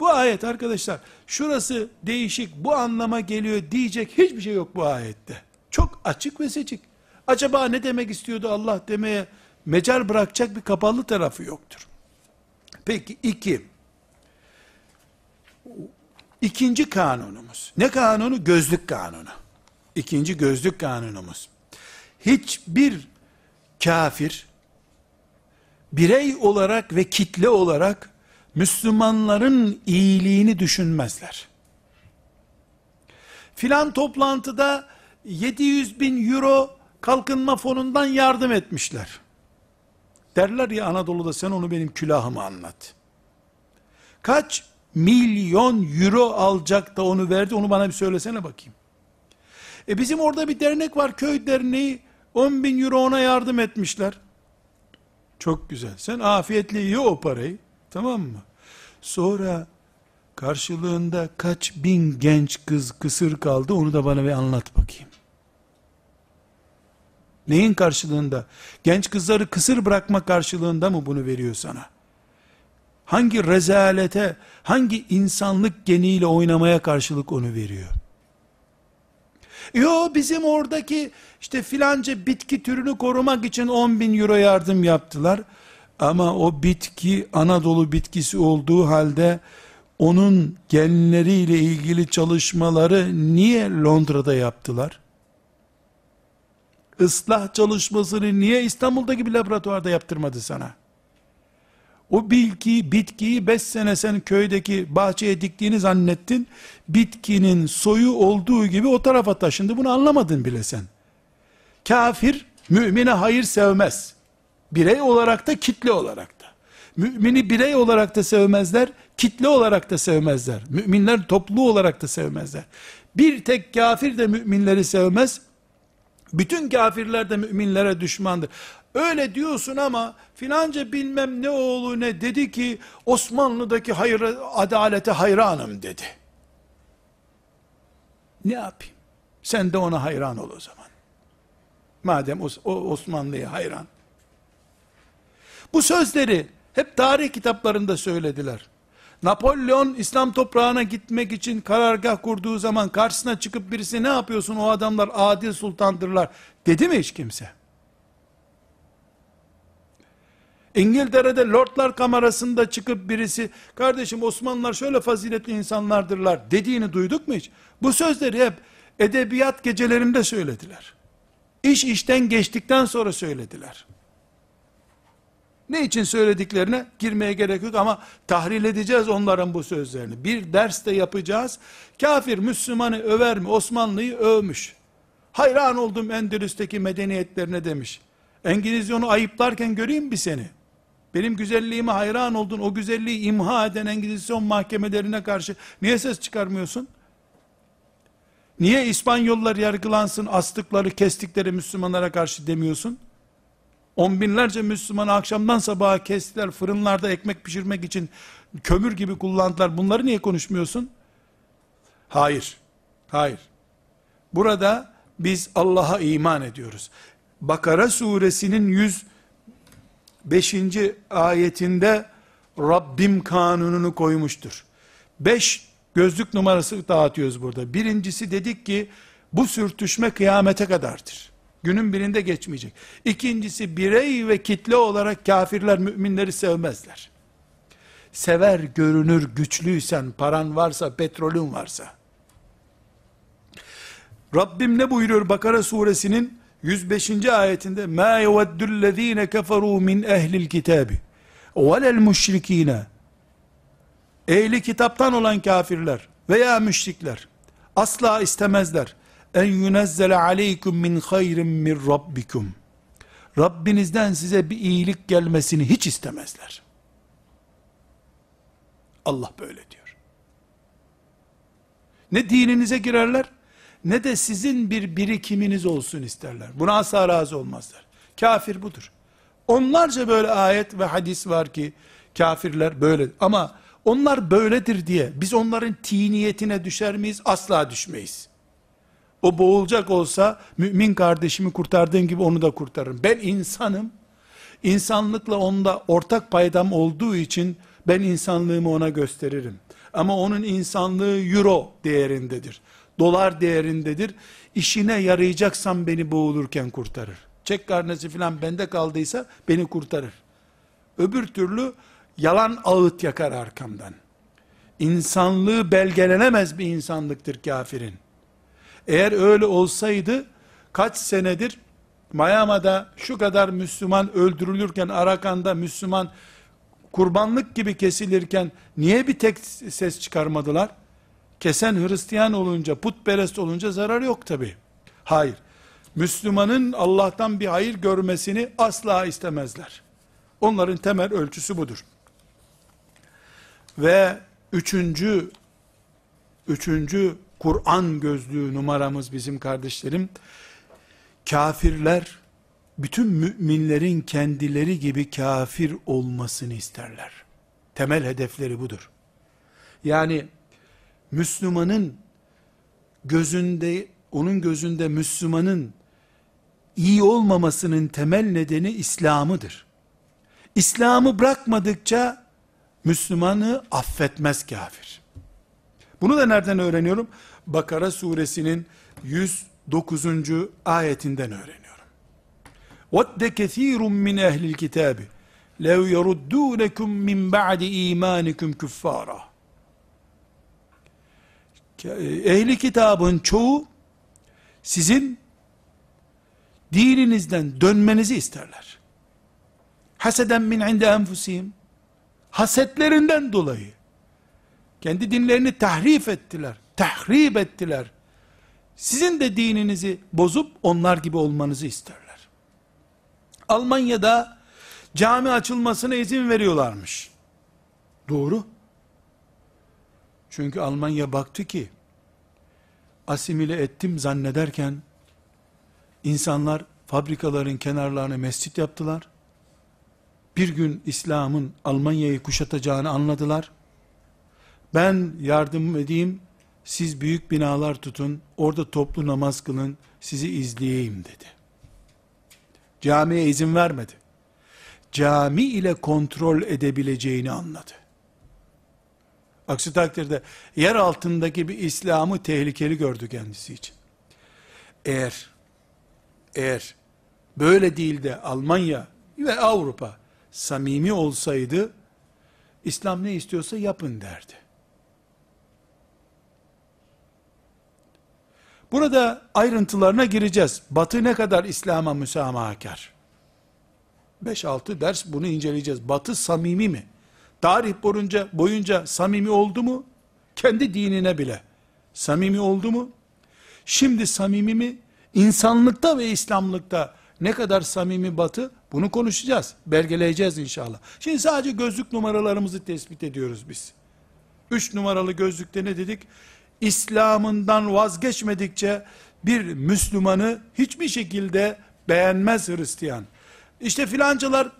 Bu ayet arkadaşlar, şurası değişik, bu anlama geliyor diyecek hiçbir şey yok bu ayette. Çok açık ve seçik. Acaba ne demek istiyordu Allah demeye mecal bırakacak bir kapalı tarafı yoktur. Peki iki, İkinci kanunumuz. Ne kanunu? Gözlük kanunu. İkinci gözlük kanunumuz. Hiçbir kafir birey olarak ve kitle olarak Müslümanların iyiliğini düşünmezler. Filan toplantıda 700 bin euro kalkınma fonundan yardım etmişler. Derler ya Anadolu'da sen onu benim külahıma anlat. Kaç milyon euro alacak da onu verdi onu bana bir söylesene bakayım. E bizim orada bir dernek var köy derneği 10 bin euro ona yardım etmişler. Çok güzel. Sen afiyetle ye o parayı. Tamam mı? Sonra karşılığında kaç bin genç kız kısır kaldı onu da bana bir anlat bakayım. Neyin karşılığında? Genç kızları kısır bırakma karşılığında mı bunu veriyor sana? Hangi rezalete, hangi insanlık geniyle oynamaya karşılık onu veriyor? Yo bizim oradaki işte filanca bitki türünü korumak için 10 bin euro yardım yaptılar. Ama o bitki Anadolu bitkisi olduğu halde onun genleriyle ilgili çalışmaları niye Londra'da yaptılar? Islah çalışmasını niye İstanbul'daki bir laboratuvarda yaptırmadı sana? O bilgiyi, bitkiyi 5 sene sen köydeki bahçeye diktiğini zannettin. Bitkinin soyu olduğu gibi o tarafa taşındı. Bunu anlamadın bile sen. Kafir, mümine hayır sevmez. Birey olarak da kitle olarak da. Mümini birey olarak da sevmezler, kitle olarak da sevmezler. Müminler toplu olarak da sevmezler. Bir tek kafir de müminleri sevmez. Bütün kafirler de müminlere düşmandır. Öyle diyorsun ama filanca bilmem ne oğlu ne dedi ki Osmanlı'daki hayır, adalete hayranım dedi. Ne yapayım? Sen de ona hayran ol o zaman. Madem o Osmanlı'ya hayran. Bu sözleri hep tarih kitaplarında söylediler. Napolyon İslam toprağına gitmek için karargah kurduğu zaman karşısına çıkıp birisi ne yapıyorsun o adamlar adil sultandırlar dedi mi hiç kimse? İngiltere'de Lordlar Kamerası'nda çıkıp birisi, kardeşim Osmanlılar şöyle faziletli insanlardırlar dediğini duyduk mu hiç? Bu sözleri hep edebiyat gecelerinde söylediler. İş işten geçtikten sonra söylediler. Ne için söylediklerine girmeye gerek yok ama tahril edeceğiz onların bu sözlerini. Bir ders de yapacağız. Kafir Müslümanı över mi? Osmanlı'yı övmüş. Hayran oldum Endülüs'teki medeniyetlerine demiş. Engizisyonu ayıplarken göreyim bir seni. Benim güzelliğime hayran oldun, o güzelliği imha eden Engizisyon mahkemelerine karşı niye ses çıkarmıyorsun? Niye İspanyollar yargılansın, astıkları, kestikleri Müslümanlara karşı demiyorsun? On binlerce Müslümanı akşamdan sabaha kestiler, fırınlarda ekmek pişirmek için kömür gibi kullandılar. Bunları niye konuşmuyorsun? Hayır, hayır. Burada biz Allah'a iman ediyoruz. Bakara suresinin 105. ayetinde Rabbim kanununu koymuştur. Beş gözlük numarası dağıtıyoruz burada. Birincisi dedik ki bu sürtüşme kıyamete kadardır. Günün birinde geçmeyecek. İkincisi birey ve kitle olarak kafirler müminleri sevmezler. Sever görünür güçlüysen, paran varsa, petrolün varsa. Rabbim ne buyuruyor Bakara suresinin 105. ayetinde ma yeveddullezine keferu min ehlil kitabi velel müşrikine ehli kitaptan olan kafirler veya müşrikler asla istemezler en yunezzele aleykum min hayrin min rabbikum Rabbinizden size bir iyilik gelmesini hiç istemezler. Allah böyle diyor. Ne dininize girerler, ne de sizin bir birikiminiz olsun isterler. Buna asla razı olmazlar. Kafir budur. Onlarca böyle ayet ve hadis var ki kafirler böyle ama onlar böyledir diye biz onların tiniyetine düşer miyiz? Asla düşmeyiz. O boğulacak olsa mümin kardeşimi kurtardığım gibi onu da kurtarırım. Ben insanım. İnsanlıkla onda ortak paydam olduğu için ben insanlığımı ona gösteririm. Ama onun insanlığı euro değerindedir dolar değerindedir. İşine yarayacaksam beni boğulurken kurtarır. Çek karnesi filan bende kaldıysa beni kurtarır. Öbür türlü yalan ağıt yakar arkamdan. İnsanlığı belgelenemez bir insanlıktır kafirin. Eğer öyle olsaydı kaç senedir Miami'da şu kadar Müslüman öldürülürken Arakan'da Müslüman kurbanlık gibi kesilirken niye bir tek ses çıkarmadılar? Kesen Hristiyan olunca, putperest olunca zarar yok tabi. Hayır. Müslümanın Allah'tan bir hayır görmesini asla istemezler. Onların temel ölçüsü budur. Ve üçüncü, üçüncü Kur'an gözlüğü numaramız bizim kardeşlerim, kafirler, bütün müminlerin kendileri gibi kafir olmasını isterler. Temel hedefleri budur. Yani Müslümanın gözünde, onun gözünde Müslümanın iyi olmamasının temel nedeni İslam'ıdır. İslam'ı bırakmadıkça Müslümanı affetmez kafir. Bunu da nereden öğreniyorum? Bakara suresinin 109. ayetinden öğreniyorum. وَدَّ كَثِيرٌ مِّنْ اَهْلِ الْكِتَابِ لَوْ يَرُدُّونَكُمْ مِنْ بَعْدِ اِيمَانِكُمْ كُفَّارًا ehli kitabın çoğu sizin dininizden dönmenizi isterler. Haseden min inde enfusihim. Hasetlerinden dolayı. Kendi dinlerini tahrif ettiler. Tahrip ettiler. Sizin de dininizi bozup onlar gibi olmanızı isterler. Almanya'da cami açılmasına izin veriyorlarmış. Doğru. Çünkü Almanya baktı ki asimile ettim zannederken insanlar fabrikaların kenarlarına mescit yaptılar. Bir gün İslam'ın Almanya'yı kuşatacağını anladılar. Ben yardım edeyim, siz büyük binalar tutun, orada toplu namaz kılın, sizi izleyeyim dedi. Camiye izin vermedi. Cami ile kontrol edebileceğini anladı. Aksi takdirde yer altındaki bir İslam'ı tehlikeli gördü kendisi için. Eğer eğer böyle değil de Almanya ve Avrupa samimi olsaydı İslam ne istiyorsa yapın derdi. Burada ayrıntılarına gireceğiz. Batı ne kadar İslam'a müsamahakar? 5-6 ders bunu inceleyeceğiz. Batı samimi mi? Tarih boyunca, boyunca samimi oldu mu? Kendi dinine bile. Samimi oldu mu? Şimdi samimi mi? İnsanlıkta ve İslamlıkta ne kadar samimi batı? Bunu konuşacağız. Belgeleyeceğiz inşallah. Şimdi sadece gözlük numaralarımızı tespit ediyoruz biz. Üç numaralı gözlükte ne dedik? İslam'ından vazgeçmedikçe bir Müslümanı hiçbir şekilde beğenmez Hristiyan. İşte filancalar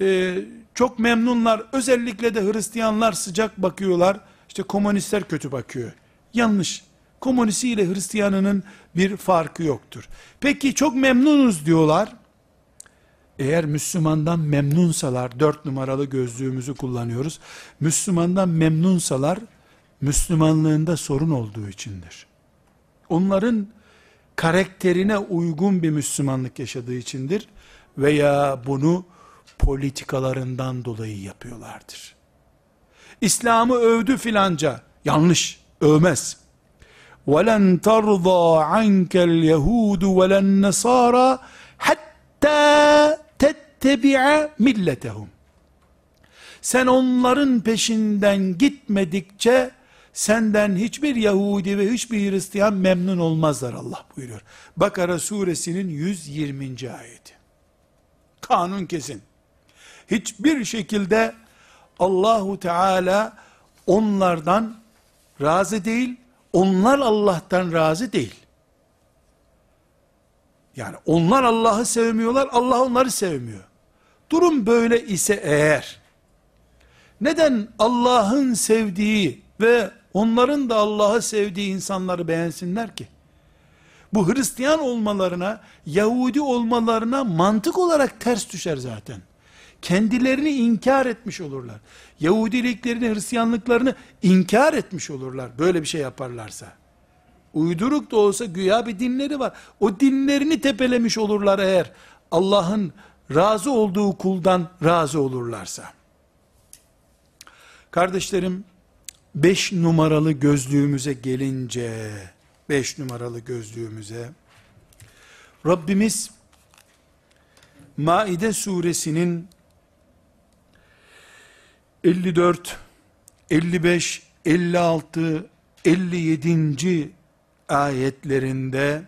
e, çok memnunlar. Özellikle de Hristiyanlar sıcak bakıyorlar. İşte komünistler kötü bakıyor. Yanlış. Komünisi ile Hristiyanının bir farkı yoktur. Peki çok memnunuz diyorlar. Eğer Müslümandan memnunsalar, dört numaralı gözlüğümüzü kullanıyoruz. Müslümandan memnunsalar, Müslümanlığında sorun olduğu içindir. Onların karakterine uygun bir Müslümanlık yaşadığı içindir. Veya bunu politikalarından dolayı yapıyorlardır. İslam'ı övdü filanca, yanlış, övmez. وَلَنْ تَرْضَى عَنْكَ الْيَهُودُ وَلَا النَّصَارَى حَتَّى تَتَّبِعَ مِلَّتَهُمْ Sen onların peşinden gitmedikçe senden hiçbir Yahudi ve hiçbir Hristiyan memnun olmazlar Allah buyuruyor. Bakara suresinin 120. ayeti. Kanun kesin. Hiçbir şekilde Allahu Teala onlardan razı değil, onlar Allah'tan razı değil. Yani onlar Allah'ı sevmiyorlar, Allah onları sevmiyor. Durum böyle ise eğer, neden Allah'ın sevdiği ve onların da Allah'ı sevdiği insanları beğensinler ki? Bu Hristiyan olmalarına, Yahudi olmalarına mantık olarak ters düşer zaten. Kendilerini inkar etmiş olurlar. Yahudiliklerini, Hristiyanlıklarını inkar etmiş olurlar. Böyle bir şey yaparlarsa. Uyduruk da olsa güya bir dinleri var. O dinlerini tepelemiş olurlar eğer Allah'ın razı olduğu kuldan razı olurlarsa. Kardeşlerim, beş numaralı gözlüğümüze gelince, beş numaralı gözlüğümüze, Rabbimiz, Maide suresinin 54, 55, 56, 57. ayetlerinde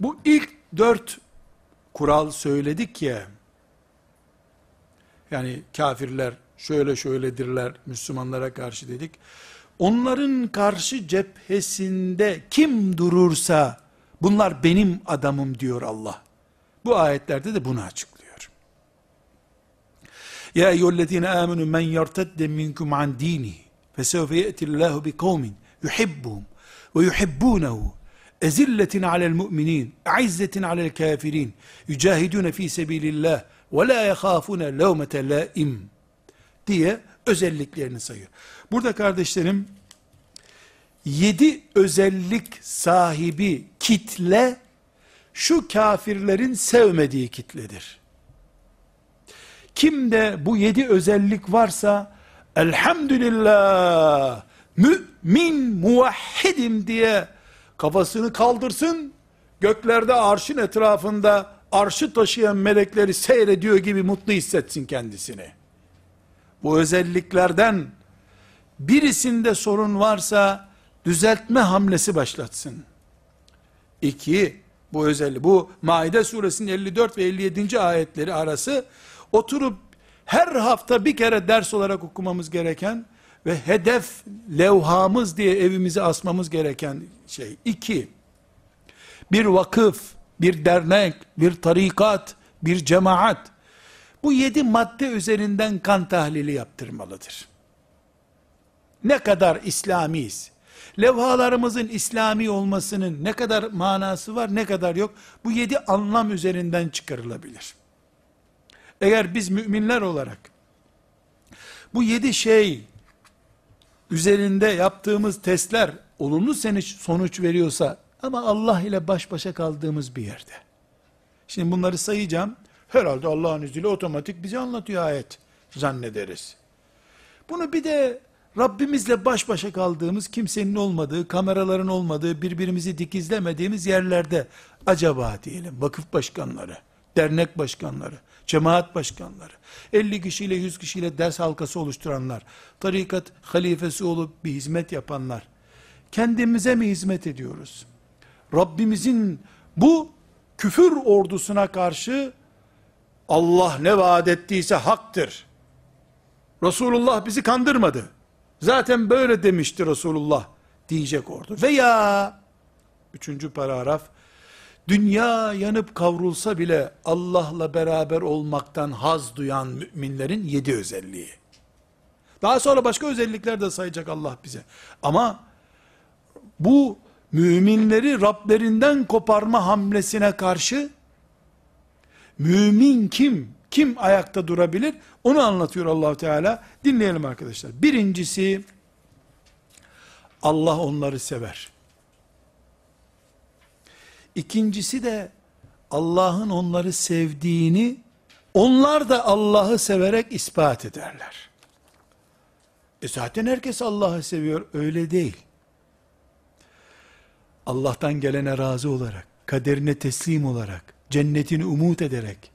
bu ilk dört kural söyledik ya, yani kafirler şöyle şöyledirler Müslümanlara karşı dedik. Onların karşı cephesinde kim durursa bunlar benim adamım diyor Allah. Bu ayetlerde de bunu açıklıyor. Ya eyyühellezine amenu men yertedde minkum an dini fesevfe ye'tillahu bi kavmin yuhibbuhum ve yuhibbunehu ezilletin alel mu'minin izzetin alel kafirin yücahidune fi sebilillah ve la yehafune levmete laim diye özelliklerini sayıyor. Burada kardeşlerim yedi özellik sahibi kitle şu kafirlerin sevmediği kitledir. Kimde bu yedi özellik varsa elhamdülillah min muvahhidim diye kafasını kaldırsın, göklerde arşın etrafında arşı taşıyan melekleri seyrediyor gibi mutlu hissetsin kendisini. Bu özelliklerden birisinde sorun varsa düzeltme hamlesi başlatsın. İki, bu özelliği, bu Maide suresinin 54 ve 57. ayetleri arası oturup her hafta bir kere ders olarak okumamız gereken ve hedef levhamız diye evimize asmamız gereken şey. İki, bir vakıf, bir dernek, bir tarikat, bir cemaat, bu yedi madde üzerinden kan tahlili yaptırmalıdır. Ne kadar İslamiyiz? Levhalarımızın İslami olmasının ne kadar manası var, ne kadar yok? Bu yedi anlam üzerinden çıkarılabilir. Eğer biz müminler olarak bu yedi şey üzerinde yaptığımız testler olumlu sonuç veriyorsa ama Allah ile baş başa kaldığımız bir yerde. Şimdi bunları sayacağım. Herhalde Allah'ın izniyle otomatik bize anlatıyor ayet zannederiz. Bunu bir de Rabbimizle baş başa kaldığımız, kimsenin olmadığı, kameraların olmadığı, birbirimizi dikizlemediğimiz yerlerde acaba diyelim vakıf başkanları, dernek başkanları, cemaat başkanları, 50 kişiyle 100 kişiyle ders halkası oluşturanlar, tarikat halifesi olup bir hizmet yapanlar, kendimize mi hizmet ediyoruz? Rabbimizin bu küfür ordusuna karşı Allah ne vaat ettiyse haktır. Resulullah bizi kandırmadı. Zaten böyle demişti Resulullah diyecek ordu. Veya üçüncü paragraf dünya yanıp kavrulsa bile Allah'la beraber olmaktan haz duyan müminlerin yedi özelliği. Daha sonra başka özellikler de sayacak Allah bize. Ama bu müminleri Rablerinden koparma hamlesine karşı mümin kim? Kim ayakta durabilir? Onu anlatıyor allah Teala. Dinleyelim arkadaşlar. Birincisi, Allah onları sever. İkincisi de, Allah'ın onları sevdiğini, onlar da Allah'ı severek ispat ederler. E zaten herkes Allah'ı seviyor, öyle değil. Allah'tan gelene razı olarak, kaderine teslim olarak, cennetini umut ederek,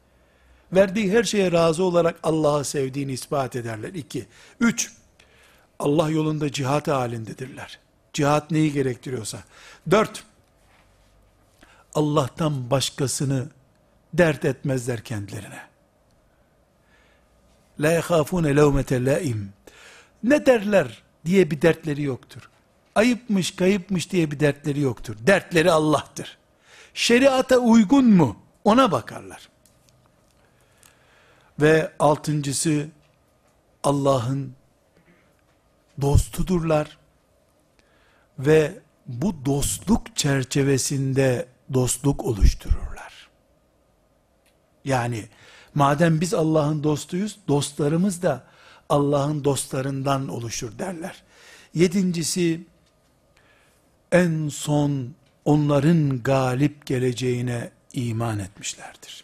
verdiği her şeye razı olarak Allah'ı sevdiğini ispat ederler. İki. Üç, Allah yolunda cihat halindedirler. Cihat neyi gerektiriyorsa. Dört, Allah'tan başkasını dert etmezler kendilerine. La yehafune levmete laim. Ne derler diye bir dertleri yoktur. Ayıpmış, kayıpmış diye bir dertleri yoktur. Dertleri Allah'tır. Şeriata uygun mu? Ona bakarlar. Ve altıncısı Allah'ın dostudurlar. Ve bu dostluk çerçevesinde dostluk oluştururlar. Yani madem biz Allah'ın dostuyuz, dostlarımız da Allah'ın dostlarından oluşur derler. Yedincisi, en son onların galip geleceğine iman etmişlerdir.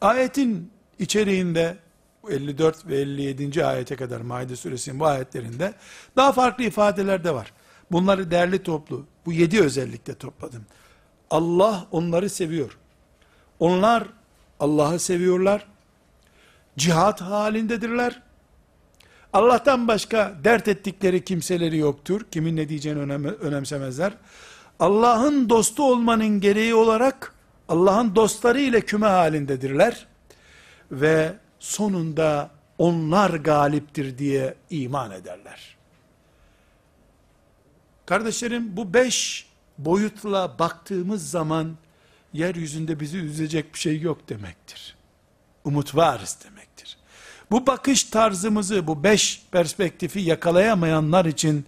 Ayetin içeriğinde 54 ve 57. ayete kadar Maide suresinin bu ayetlerinde daha farklı ifadeler de var. Bunları değerli toplu, bu yedi özellikle topladım. Allah onları seviyor. Onlar Allah'ı seviyorlar. Cihat halindedirler. Allah'tan başka dert ettikleri kimseleri yoktur. Kimin ne diyeceğini önem, önemsemezler. Allah'ın dostu olmanın gereği olarak Allah'ın dostları ile küme halindedirler. Ve sonunda onlar galiptir diye iman ederler. Kardeşlerim bu beş boyutla baktığımız zaman yeryüzünde bizi üzecek bir şey yok demektir. Umut varız demektir. Bu bakış tarzımızı, bu beş perspektifi yakalayamayanlar için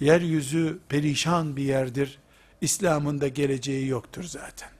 yeryüzü perişan bir yerdir. İslam'ın da geleceği yoktur zaten.